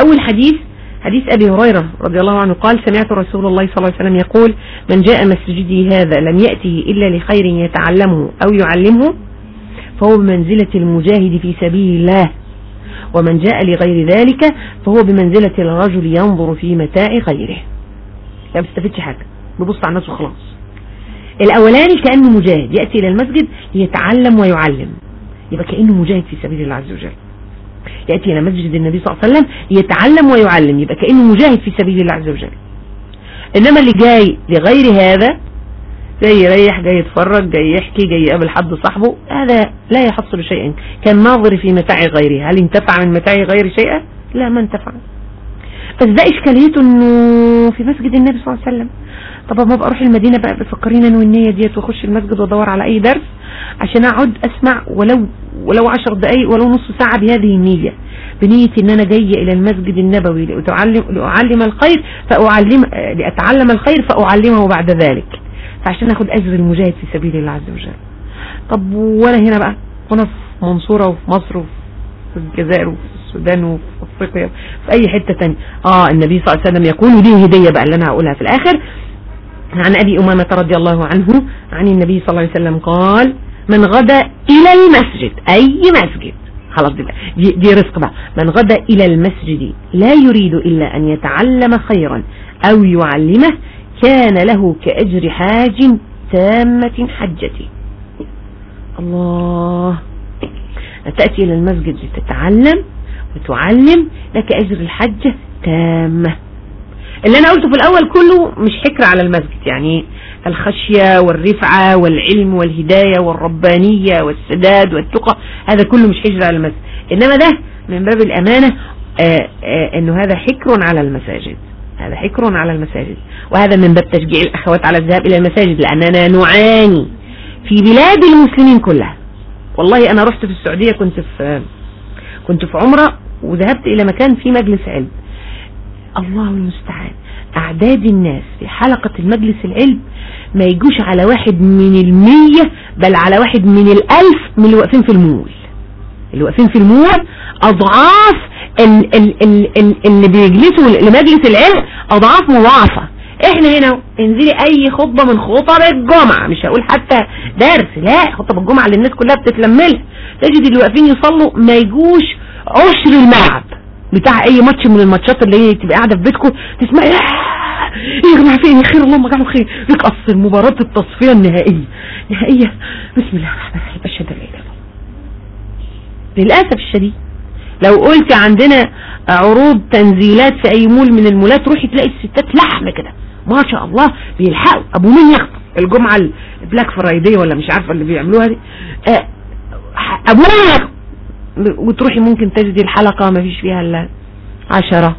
أول حديث حديث أبي هريرة رضي الله عنه قال سمعت رسول الله صلى الله عليه وسلم يقول من جاء مسجدي هذا لم يأته إلا لخير يتعلمه أو يعلمه فهو بمنزلة المجاهد في سبيل الله. ومن جاء لغير ذلك فهو بمنزلة الرجل ينظر في متاع غيره. لا بيستفدش حاجة. بيبص على الناس وخلاص. الاولاني كأنه مجاهد. يأتي إلى المسجد ليتعلم ويعلم. يبقى كأنه مجاهد في سبيل الله عز وجل. يأتي إلى مسجد النبي صلى الله عليه وسلم يتعلم ويعلم. يبقى كأنه مجاهد في سبيل الله عز وجل. إنما اللي جاي لغير هذا جاي يريح جاي يتفرج جاي يحكي جاي يقابل حد صاحبه. هذا لا يحصل شيئا. كان ناظر في متاع غيره. هل انتفع من متاع غير شيئا؟ لا ما انتفع. بس ده إشكاليته إنه في مسجد النبي صلى الله عليه وسلم. طب ما ابقى أروح المدينة بقى بفكرين والنية ديت وأخش المسجد وأدور على أي درس عشان أقعد أسمع ولو ولو عشر دقايق ولو نص ساعة بهذه النية. بنية إن أنا جاية إلى المسجد النبوي لأتعلم, لأعلم الخير فأعلم لأتعلم الخير فأعلمه بعد ذلك. فعشان اخد أجر المجاهد في سبيل الله عز وجل. طب وأنا هنا بقى؟ وأنا في منصورة وفي مصر وفي الجزائر وفي السودان وفي أفريقيا في أي حتة تانية. آه النبي صلى الله عليه وسلم يقول ودي هدية بقى اللي أنا هقولها في الآخر. عن أبي أمامة رضي الله عنه عن النبي صلى الله عليه وسلم قال من غدا إلى المسجد. أي مسجد. خلاص دي, دي, دي رزق بقى. من غدا إلى المسجد لا يريد إلا أن يتعلم خيرا أو يعلمه كان له كأجر حاج تامة حجته الله. تأتي إلى المسجد لتتعلم وتعلم لك أجر الحجة تامة. اللي أنا قلته في الأول كله مش حكر على المسجد يعني الخشية والرفعة والعلم والهداية والربانية والسداد والتقى هذا كله مش حجر على المسجد. إنما ده من باب الأمانة آآ آآ أنه هذا حكر على المساجد. هذا حكر على المساجد. وهذا من باب تشجيع الأخوات على الذهاب إلى المساجد لأننا نعاني في بلاد المسلمين كلها. والله أنا رحت في السعودية كنت في كنت في عمرة وذهبت إلى مكان فيه مجلس علم. الله المستعان. أعداد الناس في حلقة المجلس العلم ما يجوش على واحد من المية بل على واحد من الألف من اللي واقفين في المول. اللي واقفين في المول أضعاف اللي بيجلسوا لمجلس العلم أضعاف مضاعفة. إحنا هنا انزلي أي خطبة من خطب الجمعة مش هقول حتى درس لا خطب الجمعة اللي الناس كلها بتتلملها. تجد اللي واقفين يصلوا ما يجوش عشر الملعب بتاع أي ماتش من الماتشات اللي هي تبقى قاعدة في بيتكم تسمعي يا جماعة خير اللهم اجعله خير. لك أصل مباراة التصفية النهائية. نهائية. بسم الله الرحمن الرحيم. أشهد إله للأسف الشديد لو قلت عندنا عروض تنزيلات في أي مول من المولات روحي تلاقي الستات لحمة كده. ما شاء الله بيلحقوا. أبو مين يخطب؟ الجمعة البلاك فرايدي ولا مش عارفة اللي بيعملوها دي. آه أبو مين يخطب؟ وتروحي ممكن تجدي الحلقة ما فيش فيها إلا عشرة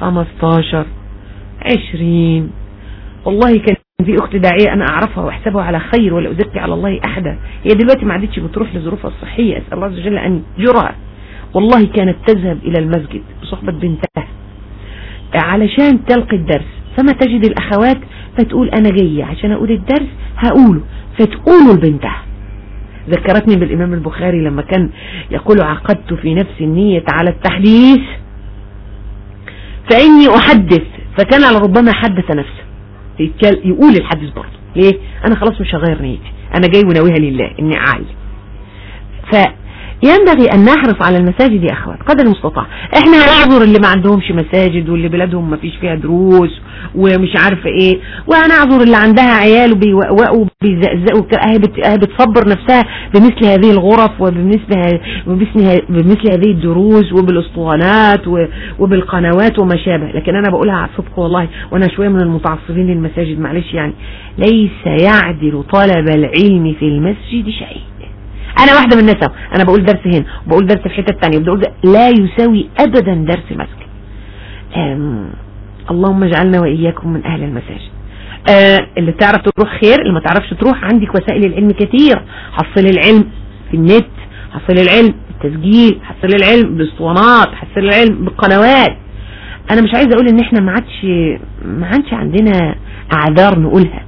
خمستاشر عشرين. والله كان في أخت داعية أنا أعرفها وأحسبها على خير ولا ازكي على الله احدا هي دلوقتي ما عادتش بتروح لظروفها الصحية أسأل الله عز وجل أن يجرها. والله كانت تذهب إلى المسجد بصحبة بنتها. علشان تلقي الدرس فما تجد الأخوات فتقول أنا جاية عشان أقول الدرس هقوله فتقوله لبنتها. ذكرتني بالإمام البخاري لما كان يقول عقدت في نفسي النية على التحديث فإني أحدث فكان على ربما حدث نفسه. يقول الحديث برضه. ليه؟ أنا خلاص مش هغير نيتي. أنا جاي وناويها لله إني أعلم ينبغي أن نحرص على المساجد يا أخوات قدر المستطاع. إحنا هنعذر اللي ما عندهمش مساجد واللي بلادهم ما فيش فيها دروس ومش عارفة إيه وهنعذر اللي عندها عيال وبيوقوا وبيزقزقوا بتصبر نفسها بمثل هذه الغرف وبمثل بمثل, هذه الدروس وبالأسطوانات وبالقنوات وما شابه. لكن أنا بقولها على الصدق والله وأنا شوية من المتعصبين للمساجد معلش يعني. ليس يعدل طلب العلم في المسجد شيء. أنا واحدة من الناس أنا بقول درس هنا وبقول درس في حتة تانية وبقول لا يساوي ابدا درس مسجد. اللهم اجعلنا وإياكم من أهل المساجد. آه اللي تعرف تروح خير اللي ما تعرفش تروح عندك وسائل العلم كتير. حصل العلم في النت حصل العلم بالتسجيل حصل العلم بالاسطوانات حصل العلم بالقنوات. أنا مش عايزة أقول إن إحنا ما عادش ما عادش عندنا أعذار نقولها.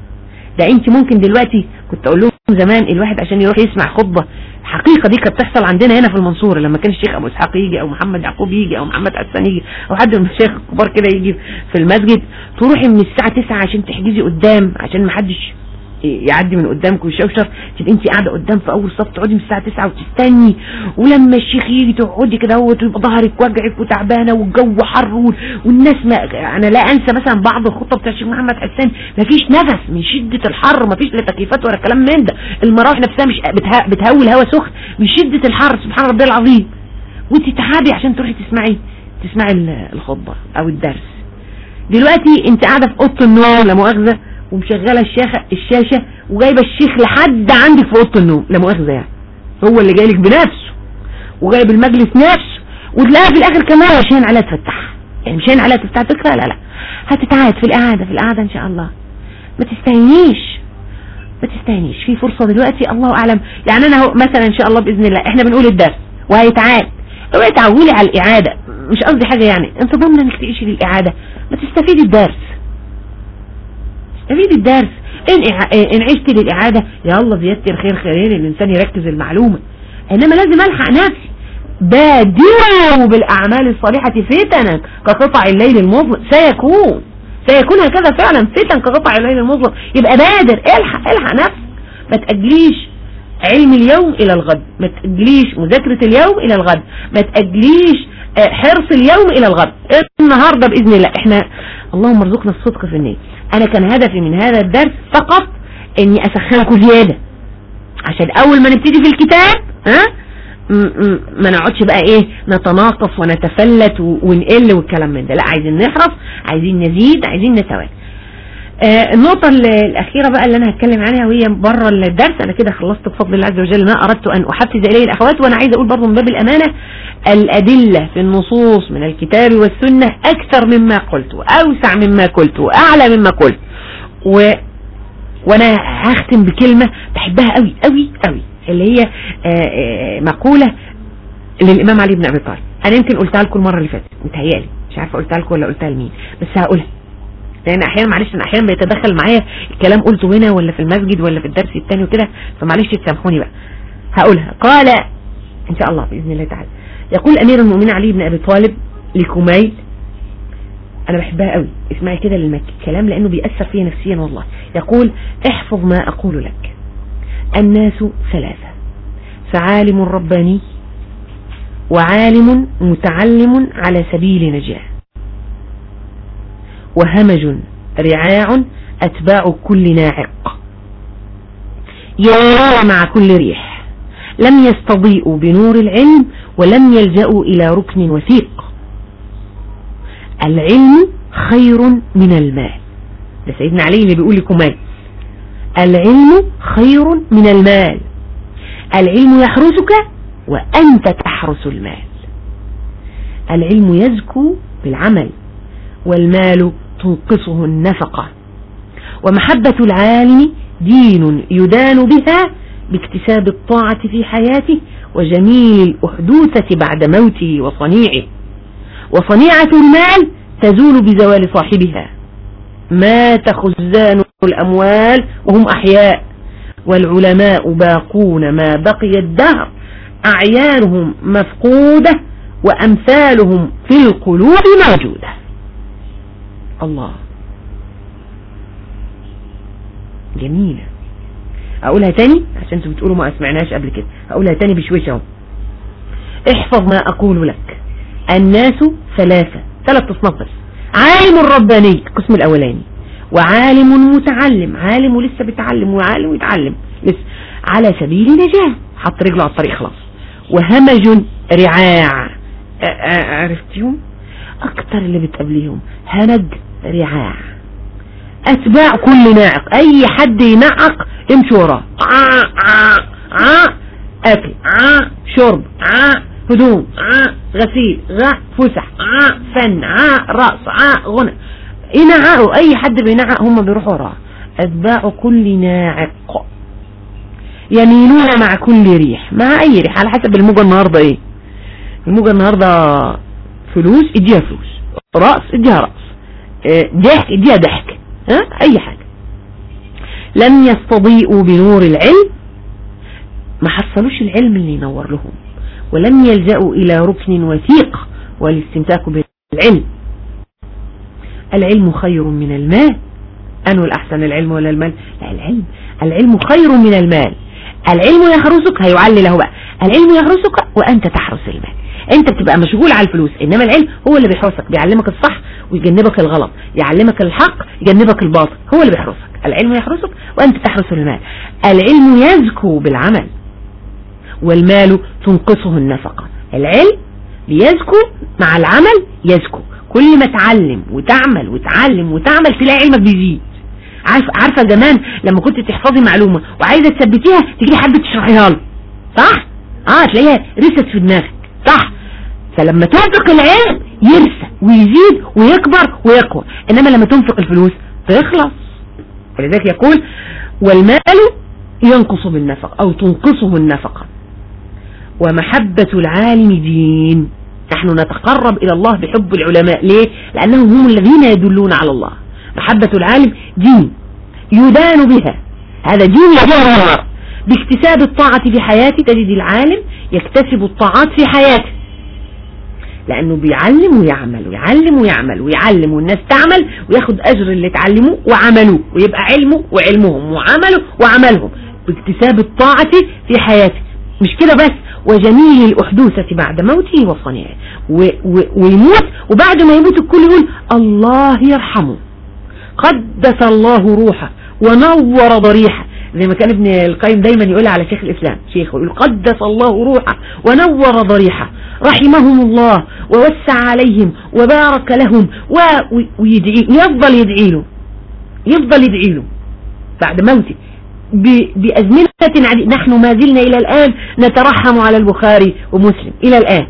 ده أنت ممكن دلوقتي كنت أقول لهم زمان الواحد عشان يروح يسمع خطبة. حقيقة دي كانت بتحصل عندنا هنا في المنصورة لما كان الشيخ أبو إسحاق يجي أو محمد يعقوب يجي أو محمد حسن يجي أو حد من المشايخ الكبار كده يجي في المسجد تروحي من الساعة 9 عشان تحجزي قدام عشان ما حدش يعدي من قدامك ويشوشر تبقى انت قاعدة قدام في أول صف تقعدي من الساعة 9 وتستني. ولما الشيخ يجي تقعدي كده اهوت ويبقى ظهرك وجعك وتعبانة والجو حر والناس ما أنا لا أنسى مثلا بعض الخطب بتاع الشيخ محمد حسان. ما فيش نفس من شدة الحر ما فيش لا تكييفات ولا كلام من ده. المراوح نفسها مش بتهول هوا سخن من شدة الحر سبحان ربي العظيم. وانت تعبي عشان تروحي تسمعي تسمعي الخطبة أو الدرس. دلوقتي انت قاعدة في أوضة النوم لا مؤاخذة. ومشغلة الشاشه الشاشة وجايبة الشيخ لحد عندك في أوضة النوم لا مؤاخذة يعني. هو اللي جايلك بنفسه وجايب المجلس نفسه وتلاقيها في الآخر كمان هين عليها تفتحها يعني مش هين عليها تفتح تقرأ؟ لا لا. هتتعاد في القعدة في القعدة إن شاء الله. ما تستهينيش. ما تستهينيش. في فرصة دلوقتي الله أعلم. يعني أنا مثلا إن شاء الله بإذن الله إحنا بنقول الدرس وهيتعاد. اوعي تعولي على الإعادة. مش قصدي حاجة يعني. انت ضامنه انك تعيشي للإعادة. ما تستفيدي الدرس. تستفيد الدرس. إن, إن عشت للإعادة الله زيادة الخير خيرين الإنسان يركز المعلومة. إنما لازم ألحق نفسي. بادروا بالأعمال الصالحة فتنا كقطع الليل المظلم. سيكون. سيكون هكذا فعلا فتن كقطع الليل المظلم. يبقى بادر. إلحق إلحق نفسك. ما تأجليش علم اليوم إلى الغد. ما تأجليش مذاكرة اليوم إلى الغد. ما تأجليش حرص اليوم إلى الغد. النهاردة بإذن الله. إحنا اللهم ارزقنا الصدق في النية. أنا كان هدفي من هذا الدرس فقط إني أسخنكم زيادة. عشان أول ما نبتدي في الكتاب ها؟ ما نقعدش بقى إيه نتناقص ونتفلت ونقل والكلام من ده. لا عايزين نحرص عايزين نزيد عايزين نتوالى. النقطة الأخيرة بقى اللي أنا هتكلم عنها وهي بره الدرس. أنا كده خلصت بفضل الله عز وجل ما أردت أن أحفز إليه الأخوات. وأنا عايز أقول برضه من باب الأمانة الأدلة في النصوص من الكتاب والسنة أكثر مما قلت وأوسع مما قلت وأعلى مما قلت. و... وأنا هختم بكلمة بحبها قوي قوي قوي اللي هي آآ آآ مقولة للإمام علي بن أبي طالب. أنا يمكن قلتها لكم المرة اللي فاتت متهيألي. مش عارفة قلتها لكم ولا قلتها لمين بس هقولها. لأن أحيانا معلش انا أحيانا بيتدخل معايا الكلام قلته هنا ولا في المسجد ولا في الدرس الثاني وكده فمعلش تسامحوني بقى. هقولها. قال إن شاء الله بإذن الله تعالى. يقول أمير المؤمنين علي بن أبي طالب لكميل. أنا بحبها قوي. اسمعي كده للمكي. كلام لأنه بيأثر فيا نفسيا والله. يقول احفظ ما أقول لك. الناس ثلاثة. فعالم رباني وعالم متعلم على سبيل نجاه وهمج رعاع أتباع كل ناعق. يرون مع كل ريح. لم يستضيئوا بنور العلم ولم يلجأوا إلى ركن وثيق. العلم خير من المال. ده سيدنا علي اللي بيقول لكم مال. العلم خير من المال. العلم يحرسك وأنت تحرس المال. العلم يزكو بالعمل والمال تنقصه النفقة. ومحبة العالم دين يدان بها باكتساب الطاعة في حياته وجميل الأحدوثة بعد موته وصنيعه. وصنيعة المال تزول بزوال صاحبها. مات خزان الأموال وهم أحياء. والعلماء باقون ما بقي الدهر. أعيانهم مفقودة وأمثالهم في القلوب موجودة. الله. جميلة. أقولها تاني؟ عشان أنتوا بتقولوا ما أسمعناش قبل كده. أقولها تاني بشويش أهو. احفظ ما أقول لك. الناس ثلاثة. ثلاث تصنف بس. عالم رباني. القسم الأولاني. وعالم متعلم. عالم ولسه بيتعلم وعالم ويتعلم لسه. على سبيل نجاة حط رجله على الطريق خلاص. وهمج رعاع. عرفتيهم؟ أكتر اللي بتقابليهم. همج. رعاع أتباع كل ناعق. أي حد ينعق امشي وراه أكل. شرب. هدوم. غسيل. فسح. فن. رأس غنى. ينعقوا. أي حد بينعق هم بيروحوا وراه أتباع كل ناعق. يميلون مع كل ريح. مع أي ريح. على حسب الموجة النهاردة إيه. الموجة النهاردة فلوس اديها فلوس. رأس اديها رأس ضحك اديها ضحك ها؟ أي حاجة. لم يستضيئوا بنور العلم ما حصلوش العلم اللي ينور لهم. ولم يلجأوا إلى ركن وثيق والاستمتاك بالعلم. العلم خير من المال. أنه الأحسن العلم ولا المال؟ لا العلم. العلم خير من المال. العلم يحرسك هيعلي له بقى العلم يحرسك وأنت تحرس المال. انت بتبقى مشغول على الفلوس انما العلم هو اللي بيحرسك بيعلمك الصح ويجنبك الغلط يعلمك الحق يجنبك الباطل هو اللي بيحرسك العلم يحرسك وانت تحرس المال العلم يزكو بالعمل والمال تنقصه النفقة العلم بيزكو مع العمل يزكو كل ما تعلم وتعمل وتعلم وتعمل تلاقي علمك بيزيد. عارفه عارفة زمان لما كنت تحفظي معلومة وعايزة تثبتيها تيجي حد تشرحيها له صح؟ آه تلاقيها رست في دماغك صح؟ فلما تنفق العلم يرسى ويزيد ويكبر ويقوى. إنما لما تنفق الفلوس تخلص. ولذلك يقول والمال ينقص بالنفق أو تنقصه النفقة. ومحبة العالم دين. نحن نتقرب إلى الله بحب العلماء. ليه؟ لأنهم هم الذين يدلون على الله. محبة العالم دين. يدان بها. هذا دين يدان باكتساب الطاعة في حياته تجد العالم يكتسب الطاعات في حياته. لأنه بيعلم ويعمل ويعلم ويعمل ويعلم والناس تعمل وياخد أجر اللي تعلموه وعملوه ويبقى علمه وعلمهم وعمله وعملهم باكتساب الطاعة في حياته. مش كده بس؟ وجميل الأحدوثة بعد موته وصنيعه ويموت وبعد ما يموت الكل يقول الله يرحمه. قدس الله روحه ونور ضريحه. زي ما كان ابن القيم دايما يقول على شيخ الإسلام شيخه يقول قدس الله روحه ونور ضريحه رحمهم الله ووسع عليهم وبارك لهم ويدعي يفضل يدعي له يفضل يدعي له بعد موته. بأزمنة نحن ما زلنا إلى الآن نترحم على البخاري ومسلم. إلى الآن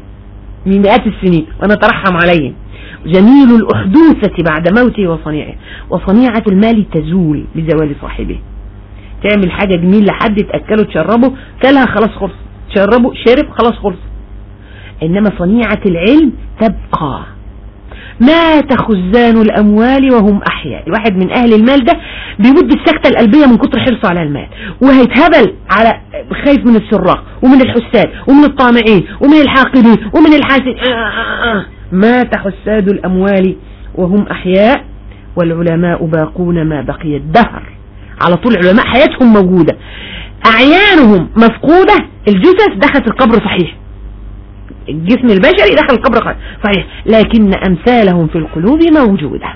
من مئات السنين ونترحم عليهم. جميل الأحدوثة بعد موته وصنيعه. وصنيعة المال تزول بزوال صاحبه. تعمل حاجة جميل لحد تأكله تشربه كلها خلاص خلص. تشربه شرب خلاص خلص. إنما صنيعة العلم تبقى. مات خزان الأموال وهم أحياء. الواحد من أهل المال ده بيمد السكتة القلبية من كتر حرصه على المال. وهيتهبل على خايف من السراق ومن الحساد ومن الطامعين ومن الحاقدين ومن الحاسد آه آه آه. مات حساد الأموال وهم أحياء والعلماء باقون ما بقي الدهر. على طول علماء حياتهم موجودة. أعيانهم مفقودة. الجثث دخلت القبر صحيح. الجسم البشري دخل القبر صحيح. لكن أمثالهم في القلوب موجودة.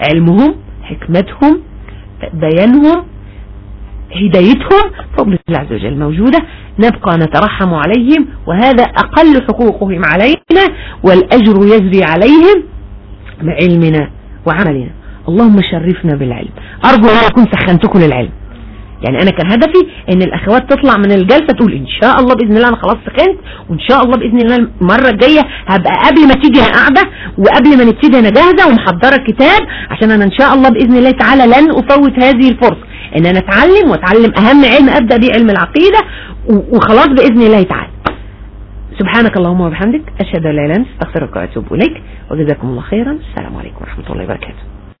علمهم حكمتهم بيانهم هدايتهم فضل الله عز وجل موجودة. نبقى نترحم عليهم وهذا أقل حقوقهم علينا والأجر يجري عليهم بعلمنا وعملنا. اللهم شرفنا بالعلم. أرجو أن أكون سخنتكم للعلم. يعني أنا كان هدفي إن الأخوات تطلع من الجلسة تقول إن شاء الله بإذن الله أنا خلاص سخنت وإن شاء الله بإذن الله المرة الجاية هبقى قبل ما تيجي أنا قاعدة وقبل ما نبتدي أنا جاهزة ومحضرة كتاب عشان أنا إن شاء الله بإذن الله تعالى لن أفوت هذه الفرصة. إن أنا أتعلم وأتعلم أهم علم أبدأ بيه علم العقيدة و- وخلاص بإذن الله تعالى. سبحانك اللهم وبحمدك أشهد أن لا إله إلا أنت أستغفرك وأتوب إليك وجزاكم الله خيرا. السلام عليكم ورحمة الله وبركاته.